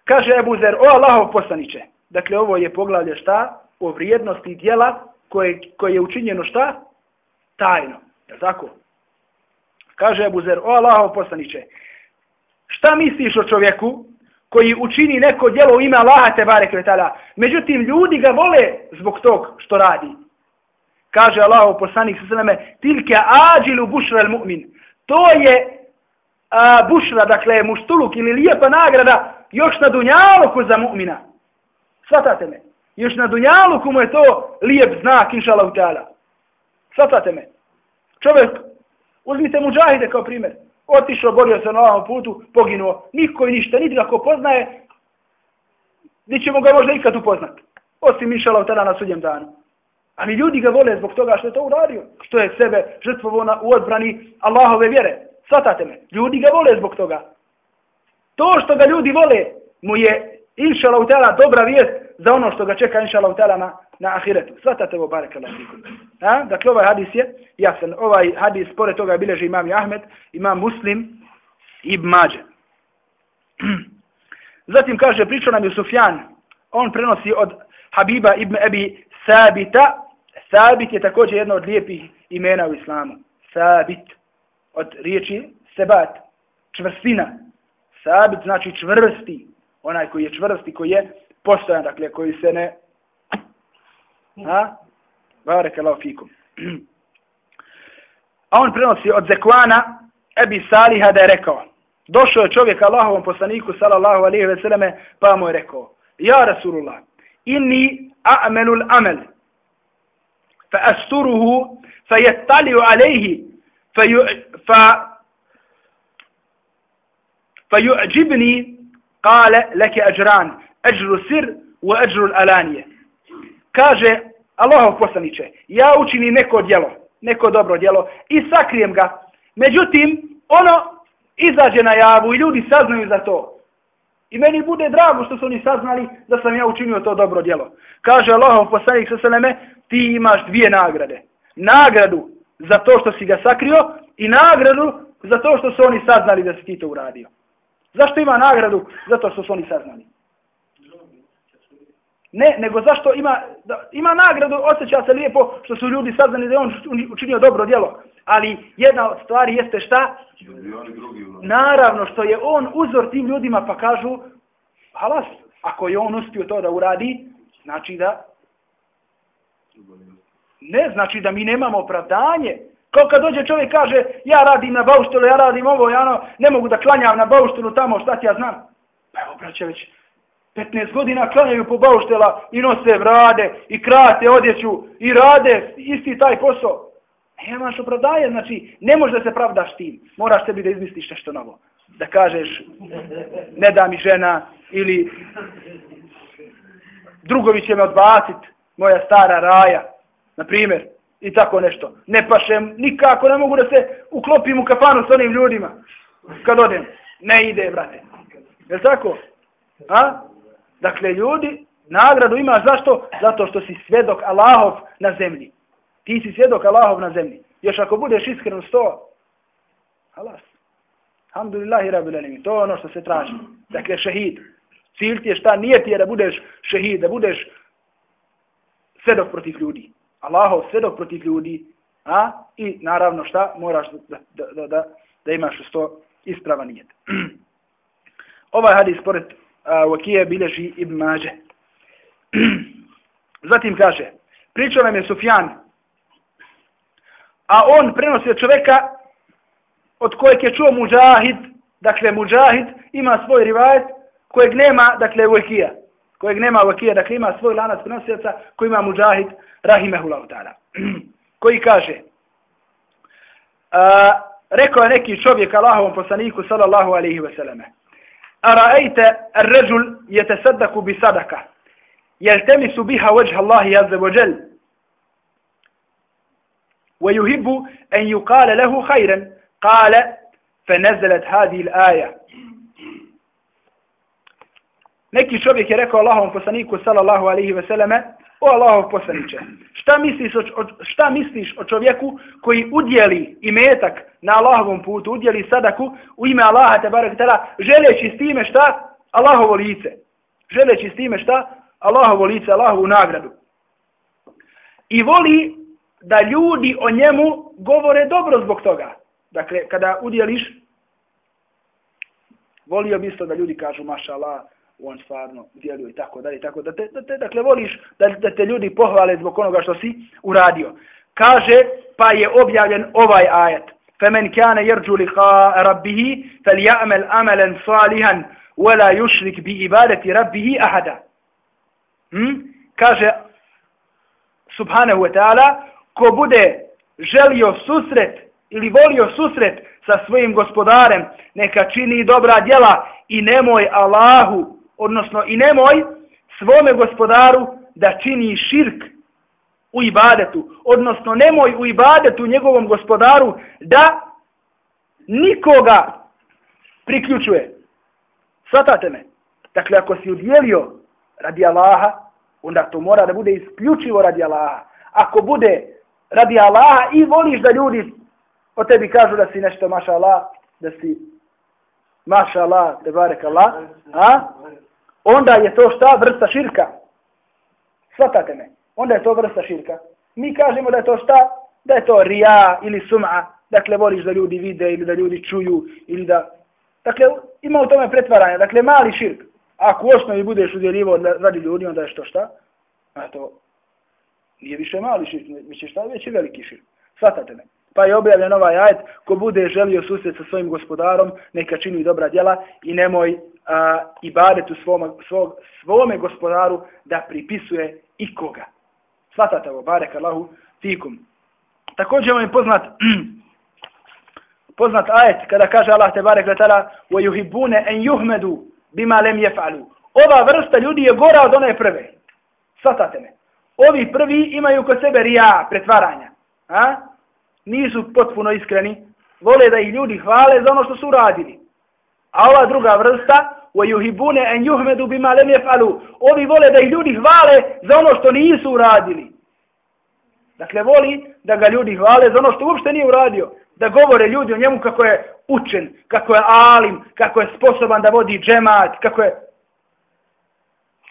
kaže Ebu Zer, o Allahov poslaniće. Dakle, ovo je poglavlje šta? O vrijednosti dijela koje, koje je učinjeno šta? Tajno. Je tako? Kaže Ebu Zer, o Allahov poslaniće. Šta misliš o čovjeku koji učini neko djelo u ime Allaha te barek vetala. Međutim, ljudi ga vole zbog tog što radi. Kaže Allah u poslanik sa sveme, tilke ađilu bušra al mu'min. To je a, bušra, dakle, muštuluk ili lijepa nagrada još na dunjaluku za mu'mina. Svatate me. Još na dunjaluku mu je to lijep znak, inša Allah. Svatate me. Čovjek, uzmite muđahide kao primjer. Otišao, borio se na ovom putu, poginuo. Niko i ništa, niti ga ko poznaje, ni ćemo ga možda ikad upoznati. Osim Mišala tada na sudjem danu. Ali ljudi ga vole zbog toga što je to uradio. Što je sebe žrtvovo na, u odbrani Allahove vjere. Svatate me. Ljudi ga vole zbog toga. To što ga ljudi vole mu je inšala Allah dobra vijest za ono što ga čeka inšala Allah na, na ahiretu. Svatate ovo barek Allah. A? Dakle, ovaj hadis je jasan. Ovaj hadis, pored toga bileži imam Ahmed, imam Muslim i Mađe. (clears throat) Zatim kaže, pričao nam je Sufjan, on prenosi od Habiba ibn Ebi Sabita. Sabit je također jedno od lijepih imena u islamu. Sabit. Od riječi sebat. Čvrstina. Sabit znači čvrsti. Onaj koji je čvrsti, koji je postojan, dakle, koji se ne... Ha? Barek Allah fikum. A on prenosi od Zekvana, Ebi Saliha da je rekao, došao je čovjek Allahovom poslaniku, sallallahu alihi veseleme, pa mu je rekao, ja Rasulullah, inni a'melul amel, fa asturuhu, fa jettaliu alejhi, fa, fa, kale, leke ađran, ađru sir, u ađru alanije. Kaže, Allahov poslaniče, ja učinim neko djelo, neko dobro djelo i sakrijem ga. Međutim, ono izađe na javu i ljudi saznaju za to. I meni bude drago što su oni saznali da sam ja učinio to dobro djelo. Kaže Allahov poslanik sa seleme, ti imaš dvije nagrade. Nagradu za to što si ga sakrio i nagradu za to što su oni saznali da si ti to uradio. Zašto ima nagradu? Zato što su oni saznali. Ne, nego zašto ima, da, ima nagradu, osjeća se lijepo što su ljudi saznali da je on učinio dobro djelo. Ali jedna od stvari jeste šta? Naravno što je on uzor tim ljudima pa kažu, halas, ako je on uspio to da uradi, znači da... Ne, znači da mi nemamo opravdanje. Kao kad dođe čovjek kaže, ja radim na bauštelu, ja radim ovo, ja ono, ne mogu da klanjam na bauštelu tamo, šta ti ja znam? Pa evo, braće, već 15 godina klanjaju po bauštela i nose vrade i krate odjeću i rade isti taj posao. Nemaš opravdaje, znači ne možeš da se pravdaš tim. Moraš sebi da izmisliš nešto novo. Da kažeš ne da mi žena ili drugovi će me odbacit, moja stara raja, na primjer, i tako nešto. Ne pašem, nikako ne mogu da se uklopim u kafanu s onim ljudima. Kad odem, ne ide, brate. Je tako? A? Dakle, ljudi, nagradu imaš zašto? Zato što si svjedok Allahov na zemlji. Ti si svjedok Allahov na zemlji. Još ako budeš iskren u sto, halas. Alhamdulillahi rabbil alamin. To je ono što se traži. Dakle, šehid. Cilj ti je šta? Nije ti je da budeš šehid, da budeš svjedok protiv ljudi. Allahov svjedok protiv ljudi. A? I naravno šta? Moraš da, da, da, da, da imaš u sto ispravan nijet. (clears throat) ovaj hadis pored Vakija bilježi Ibn Mađe. (clears throat) Zatim kaže, pričao nam je Sufjan, a on prenosi od čoveka od kojeg je čuo Mujahid, dakle Mujahid ima svoj rivajet kojeg nema, dakle Vakija, kojeg nema Vakija, dakle ima svoj lanac prenosioca koji ima Mujahid, Rahimehullah ta'ala, (clears throat) koji kaže, a, rekao je neki čovjek Allahovom poslaniku sallallahu alaihi wa sallame, أرأيت الرجل يتصدق بصدقة يلتمس بها وجه الله عز وجل ويحب أن يقال له خيرا. قال فنزلت هذه الآية. Neki čovjek je rekao Allahovom poslaniku sallallahu alaihi ve o Allahov poslaniče, šta misliš, o, šta misliš o čovjeku koji udjeli imetak na Allahovom putu, udjeli sadaku u ime Allaha te barek tala, želeći s time šta? Allahovo lice. Želeći s time šta? Allahovo lice, Allahovu nagradu. I voli da ljudi o njemu govore dobro zbog toga. Dakle, kada udjeliš, volio bi isto da ljudi kažu, maša Allah, on stvarno djeluje i tako dalje, tako da te, da te dakle, voliš da, da te ljudi pohvale zbog onoga što si uradio. Kaže, pa je objavljen ovaj ajet. فمن كان يرجو لقاء ربه فليعمل عملا صالحا ولا يشرك بعبادة ربه أحدا hm? kaže subhanahu wa ta'ala ko bude želio susret ili volio susret sa svojim gospodarem, neka čini dobra djela i nemoj Allahu, odnosno i nemoj svome gospodaru da čini širk u ibadetu, odnosno nemoj u ibadetu njegovom gospodaru da nikoga priključuje. Svatate me. Dakle, ako si udjelio radi Allaha, onda to mora da bude isključivo radi Allaha. Ako bude radi Allaha i voliš da ljudi o tebi kažu da si nešto maša Allah, da si maša Allah, te barek Allah, a? Onda je to šta vrsta širka. Svatate me. Onda je to vrsta širka. Mi kažemo da je to šta? Da je to rija ili sum'a. Dakle, voliš da ljudi vide ili da ljudi čuju ili da... Dakle, ima u tome pretvaranje. Dakle, mali širk. Ako u osnovi budeš udjelivo radi ljudi, onda je što šta? A to nije više mali širk, mi će šta već veliki širk. Svatate me. Pa je objavljen ovaj ajet, ko bude želio susret sa svojim gospodarom, neka čini dobra djela i nemoj a, ibadetu svome, svog, svome gospodaru da pripisuje ikoga. Svatate ovo, barek Allahu, tikum. Također vam je poznat (clears throat) poznat ajet kada kaže Allah te barek da tala وَيُهِبُّونَ أَنْ يُحْمَدُوا بِمَا لَمْ يَفْعَلُوا Ova vrsta ljudi je gora od one prve. Svatate me. Ovi prvi imaju kod sebe rija, pretvaranja. A? Nisu potpuno iskreni. Vole da ih ljudi hvale za ono što su uradili. A ova druga vrsta وَيُحِبُّونَ أَنْ يُحْمَدُوا بِمَا لَمْ يَفْعَلُوا Ovi vole da ih ljudi hvale za ono što nisu uradili. Dakle, voli da ga ljudi hvale za ono što uopšte nije uradio. Da govore ljudi o njemu kako je učen, kako je alim, kako je sposoban da vodi džemat, kako je...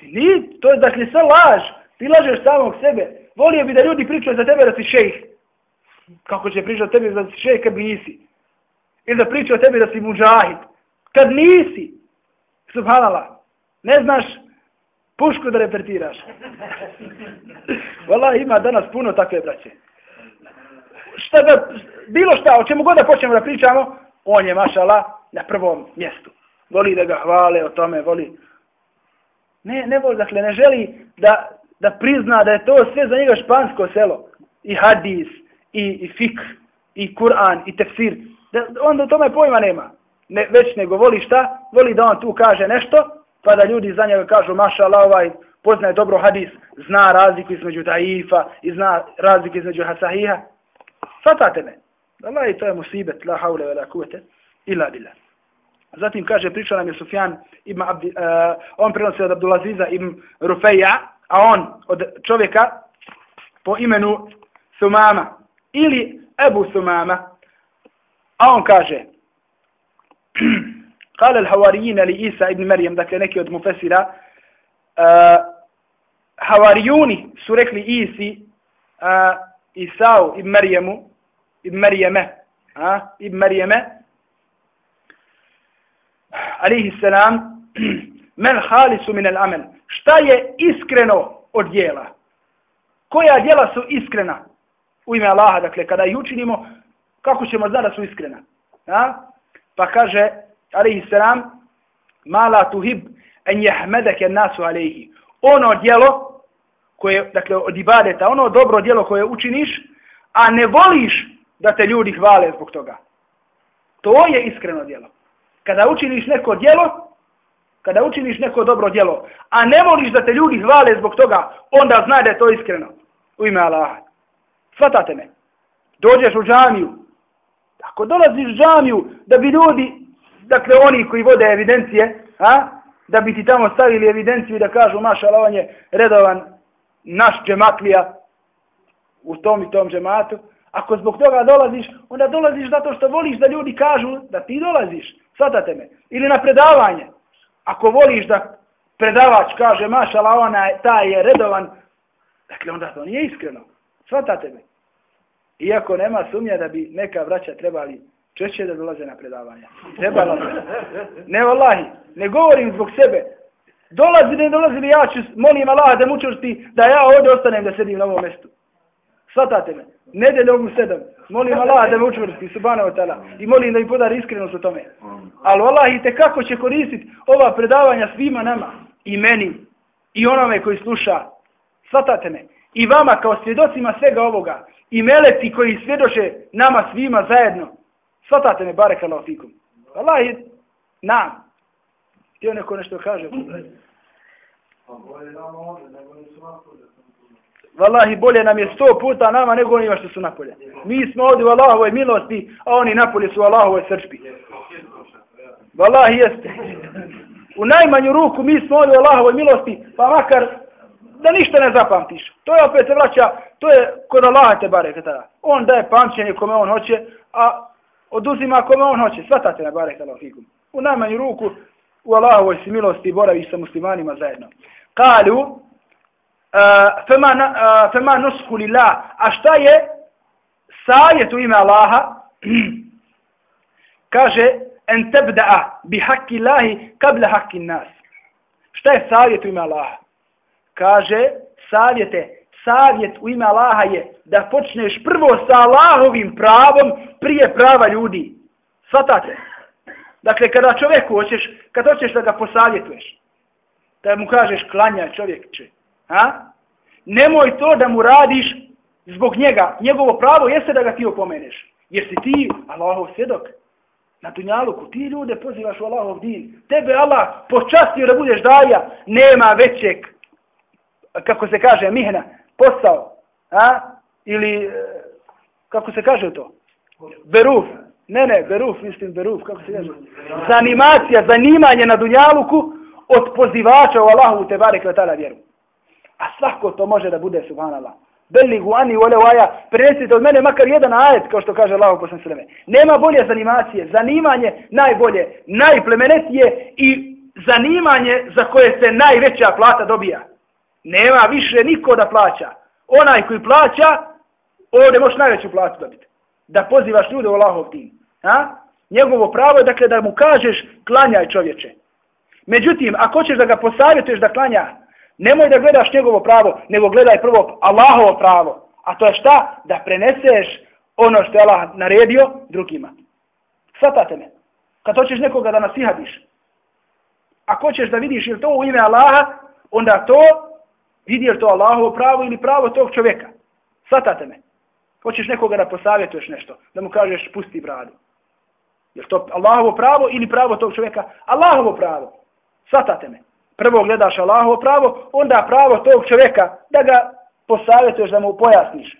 Ni, to je dakle sve laž. Ti lažeš samog sebe. Volio bi da ljudi pričaju za tebe da si šejh. Kako će pričati o tebi da si šejh kad nisi? Ili da pričaju o tebi da si muđahid. Kad nisi, subhanallah, ne znaš pušku da repertiraš. Vala (laughs) ima danas puno takve braće. Šta da, bilo šta, o čemu god da počnemo da pričamo, on je mašala na prvom mjestu. Voli da ga hvale o tome, voli. Ne, ne voli, dakle, ne želi da, da prizna da je to sve za njega špansko selo. I hadis, i, i fik, i Kur'an, i tefsir. Da, onda o tome pojma nema. Ne, već nego voli šta? Voli da on tu kaže nešto, pa da ljudi za njega kažu, maša Allah, ovaj poznaje dobro hadis, zna razliku između taifa i zna razliku između hasahiha. Fatate me. Allah i to je musibet, la haule ve la kuvete, illa billah. Zatim kaže, pričao nam je Sufjan ibn Abdi, uh, on prenosi od Abdulaziza ibn Rufeja, a on od čovjeka po imenu Sumama ili Ebu Sumama, a on kaže, قال الحواريين لإيسى ابن مريم dakle neki od mufesira uh, havarijuni su rekli Isi uh, Isau ibn Marijemu ibn Marijeme uh, ibn Marijeme alihi salam men halisu min al amel šta je iskreno od dijela koja dijela su iskrena u ime Allaha dakle kada ih učinimo kako ćemo znati da su iskrena a? Pa kaže alaihi salam, mala tuhib tuhib en jahmedake nasu alaihi. Ono djelo, koje, dakle, od ibadeta, ono dobro djelo koje učiniš, a ne voliš da te ljudi hvale zbog toga. To je iskreno djelo. Kada učiniš neko djelo, kada učiniš neko dobro djelo, a ne voliš da te ljudi hvale zbog toga, onda zna da je to iskreno. U ime Allaha. Svatate me. Dođeš u džamiju. Ako dolaziš u džamiju da bi ljudi dakle oni koji vode evidencije, a, da bi ti tamo stavili evidenciju da kažu maša on je redovan naš džematlija u tom i tom džematu. Ako zbog toga dolaziš, onda dolaziš zato što voliš da ljudi kažu da ti dolaziš. Svatate me. Ili na predavanje. Ako voliš da predavač kaže maša ona taj je redovan, dakle onda to nije iskreno. Svatate me. Iako nema sumnja da bi neka vraća trebali češće da dolaze na predavanja. Treba nam. Ne, vallahi, ne govorim zbog sebe. Dolazi, ne dolazi li ja ću, molim Allah da mu učušti da ja ovdje ostanem da sedim na ovom mjestu. Svatate me. Nedeljom u sedam. Molim Allah da me učvrsti, subhanahu wa ta'ala. I molim da mi podari iskrenost u tome. Ali Allah i kako će koristiti ova predavanja svima nama. I meni. I onome koji sluša. Svatate me. I vama kao svjedocima svega ovoga. I meleci koji svjedoše nama svima zajedno Svatate me, barek Allah fikum. Wallahi, na. Htio neko nešto kaže. Valahi, bolje nam je sto puta nama nego onima što su napolje. Mi smo ovdje u Allahovoj milosti, a oni napolje su u Allahovoj srčbi. Valahi jeste. U najmanju ruku mi smo ovdje u Allahovoj milosti, pa makar da ništa ne zapamtiš. To je opet se vraća, to je kod Allaha te bare kada. On daje pamćenje kome on hoće, a oduzima kome on hoće. Svatate na bare kada fikum. U najmanju ruku u Allahovoj si milosti boravi sa muslimanima zajedno. Kalu, e, fema, e, fema nusku lila, a šta je sajet u ime Allaha? Kaže, en tebda'a bi haki Allahi kable haki nas. Šta je savjet u ime Allaha? (clears throat) kaže savjete, savjet u ime Allaha je da počneš prvo sa Allahovim pravom prije prava ljudi. Svatate? Dakle, kada čovjeku hoćeš, kad hoćeš da ga posavjetuješ, da mu kažeš klanja čovjek će, a? nemoj to da mu radiš zbog njega. Njegovo pravo jeste da ga ti opomeneš. Jer si ti Allahov svjedok. Na dunjaluku ti ljude pozivaš u Allahov din. Tebe Allah počastio da budeš daja. Nema većeg kako se kaže, mihna, posao, a? ili, e, kako se kaže to? Beruf. Ne, ne, beruf, mislim beruf, kako se kaže? Zanimacija, zanimanje na dunjaluku od pozivača u Allahu te bare vatala vjeru. A svako to može da bude, subhanallah. Beli guani ole vaja, prenesite od mene makar jedan ajet, kao što kaže Allah poslan sveme. Nema bolje zanimacije, zanimanje najbolje, najplemenetije i zanimanje za koje se najveća plata dobija. Nema više niko da plaća. Onaj koji plaća, ovdje možeš najveću platu dobiti. Da pozivaš ljude u Allahov tim. Ha? Njegovo pravo je dakle da mu kažeš klanjaj čovječe. Međutim, ako hoćeš da ga posavjetuješ da klanja, nemoj da gledaš njegovo pravo, nego gledaj prvo Allahovo pravo. A to je šta? Da preneseš ono što je Allah naredio drugima. Svatate me. Kad hoćeš nekoga da nasihadiš, ako hoćeš da vidiš ili to u ime Allaha, onda to Vidi je to Allahovo pravo ili pravo tog čovjeka. Svatate me. Hoćeš nekoga da posavjetuješ nešto, da mu kažeš pusti bradu. Je to Allahovo pravo ili pravo tog čovjeka? Allahovo pravo. Svatate me. Prvo gledaš Allahovo pravo, onda pravo tog čovjeka da ga posavjetuješ, da mu pojasniš.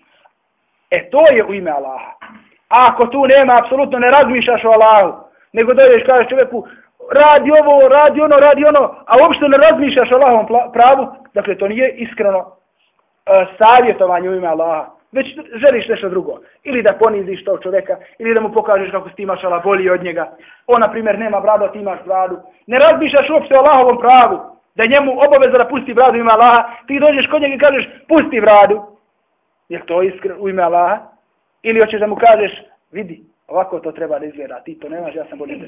E to je u ime Allaha. A ako tu nema, apsolutno ne razmišljaš o Allahu, nego dođeš kažeš čovjeku, radi ovo, radi ono, radi ono, a uopšte ne razmišljaš o Allahovom pravu, dakle to nije iskreno e, savjetovanje u ime Allaha, već želiš nešto drugo. Ili da poniziš tog čovjeka, ili da mu pokažeš kako si ti imaš Allah bolji od njega. On, na primjer, nema bradu, ti imaš bradu. Ne razmišljaš uopšte o Allahovom pravu, da njemu obaveza da pusti bradu u ime Allaha, ti dođeš kod njega i kažeš pusti bradu. Je to iskreno u ime Allaha? Ili hoćeš da mu kažeš, vidi, ovako to treba da izgleda, ti to nemaš, ja sam bolji da.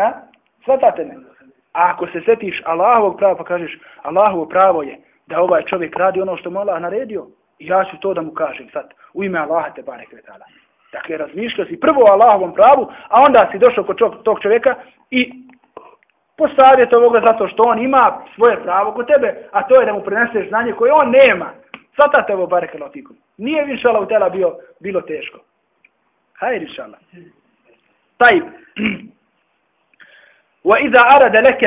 Ja? Svatate me. A ako se setiš Allahovog prava pa kažeš Allahovo pravo je da ovaj čovjek radi ono što mu Allah naredio, ja ću to da mu kažem sad u ime Allaha te bare kretala. Dakle, razmišljao si prvo o Allahovom pravu, a onda si došao kod tog čovjeka i posavjeto ovoga zato što on ima svoje pravo kod tebe, a to je da mu preneseš znanje koje on nema. Svatate ovo bare kretala. Nije više Allah u tela bio, bilo teško. Hajde, inšala. Taj, (clears throat) وإذا أرد لك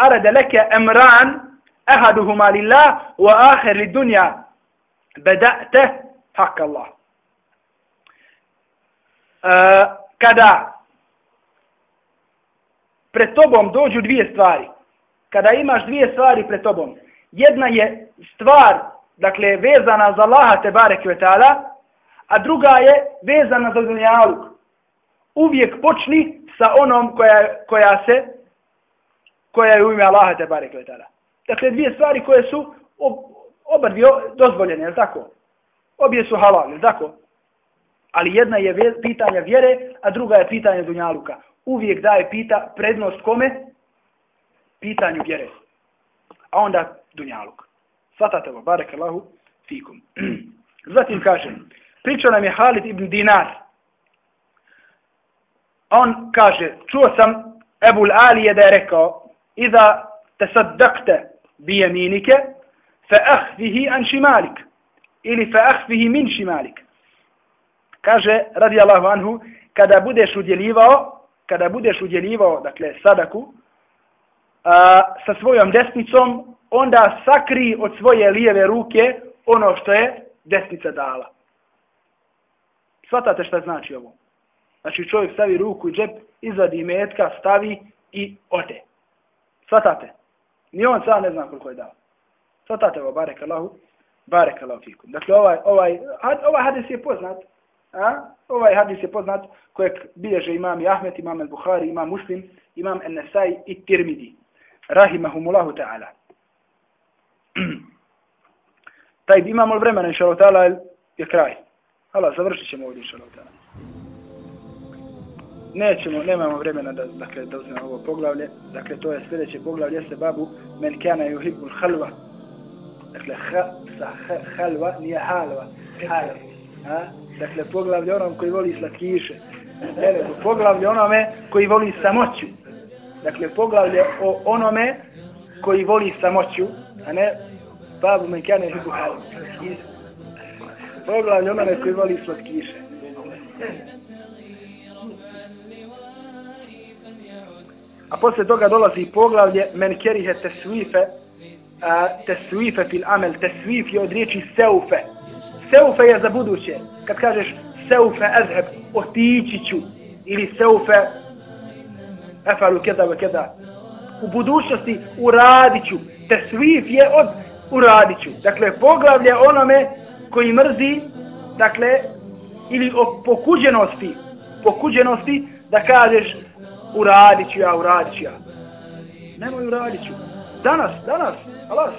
أرد لك أمران أحدهما لله وآخر للدنيا بدأت حق الله kada pred tobom dođu dvije stvari, kada imaš dvije stvari pred tobom, jedna je stvar, dakle, vezana za Allaha te barek a druga je vezana za dunjaluk. Uvijek počni sa onom koja, koja se koja je u ime Allaha te barek letala. Dakle, dvije stvari koje su oba dvije dozvoljene, je tako? Obje su halal, je tako? Ali jedna je pitanja vjere, a druga je pitanje dunjaluka. Uvijek daje pita prednost kome? Pitanju vjere. A onda dunjaluk. Svatate ovo, barek Allahu, fikum. (clears throat) Zatim kažem, pričao nam je Halid ibn Dinar, on kaže, čuo sam Ebul Alije da je rekao, Iza te saddakte bi fe ahvihi an šimalik. Ili fe ahvihi min šimalik. Kaže, radi Allahu anhu, kada budeš udjelivao, kada budeš udjelivao, dakle, sadaku, a, sa svojom desnicom, onda sakri od svoje lijeve ruke ono što je desnica dala. Svatate šta znači ovo? Znači čovjek stavi ruku u džep, izvadi metka, stavi i ode. Svatate? Ni on sam ne zna koliko je dao. Svatate ovo, barek Allahu, barek Allahu fikum. Dakle, ovaj, ovaj, ovaj hadis je poznat. A? Ovaj hadis je poznat kojeg bilježe imam i Ahmet, imam al-Bukhari, imam Muslim, imam al-Nasai i Tirmidi. Rahimahumullahu ta'ala. (clears throat) Taj imamo vremena, inša Allah, je kraj. Allah, završit ćemo ovdje, inša Allah. Nećemo, nemamo vremena da, dakle, da uzmemo ovo poglavlje. Dakle, to je sljedeće poglavlje, jeste babu men kana yuhibbul halva. Dakle, ha, sa ha, halva nije halva. Halva. A? Dakle, poglavlje onom koji voli slatkiše. Ne, nego poglavlje onome koji voli samoću. Dakle, poglavlje o onome koji voli samoću, a ne babu men kana yuhibbul halva. Poglavlje onome koji voli slatkiše. A posle toga dolazi poglavlje men kerihe tesvife, a, tesvife fil amel, tesvif je od riječi seufe. Seufe je za buduće. Kad kažeš seufe ezheb, otići ću, ili seufe efalu keda ve keda. U budućnosti uradit ću. Tesvif je od uradit ću. Dakle, poglavlje onome koji mrzi, dakle, ili o pokuđenosti, pokuđenosti, da kažeš uradit ću ja, uradit ću ja. Nemoj uradit ću. Danas, danas, alas,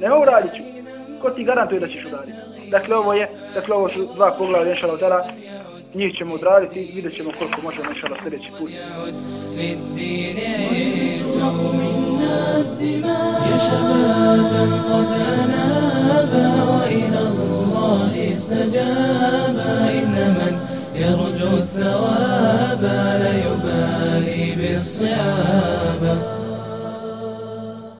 nemoj uradit ću. Ko ti garantuje da ćeš uraditi? Dakle, ovo je, dakle, ovo su dva poglavlja, inšala tada, njih ćemo odraditi i vidjet ćemo koliko možemo, inšala, sljedeći put. يا شبابا قد أنابا وإلى الله استجابا إن من يرجو الثواب لا يبالي بالصعاب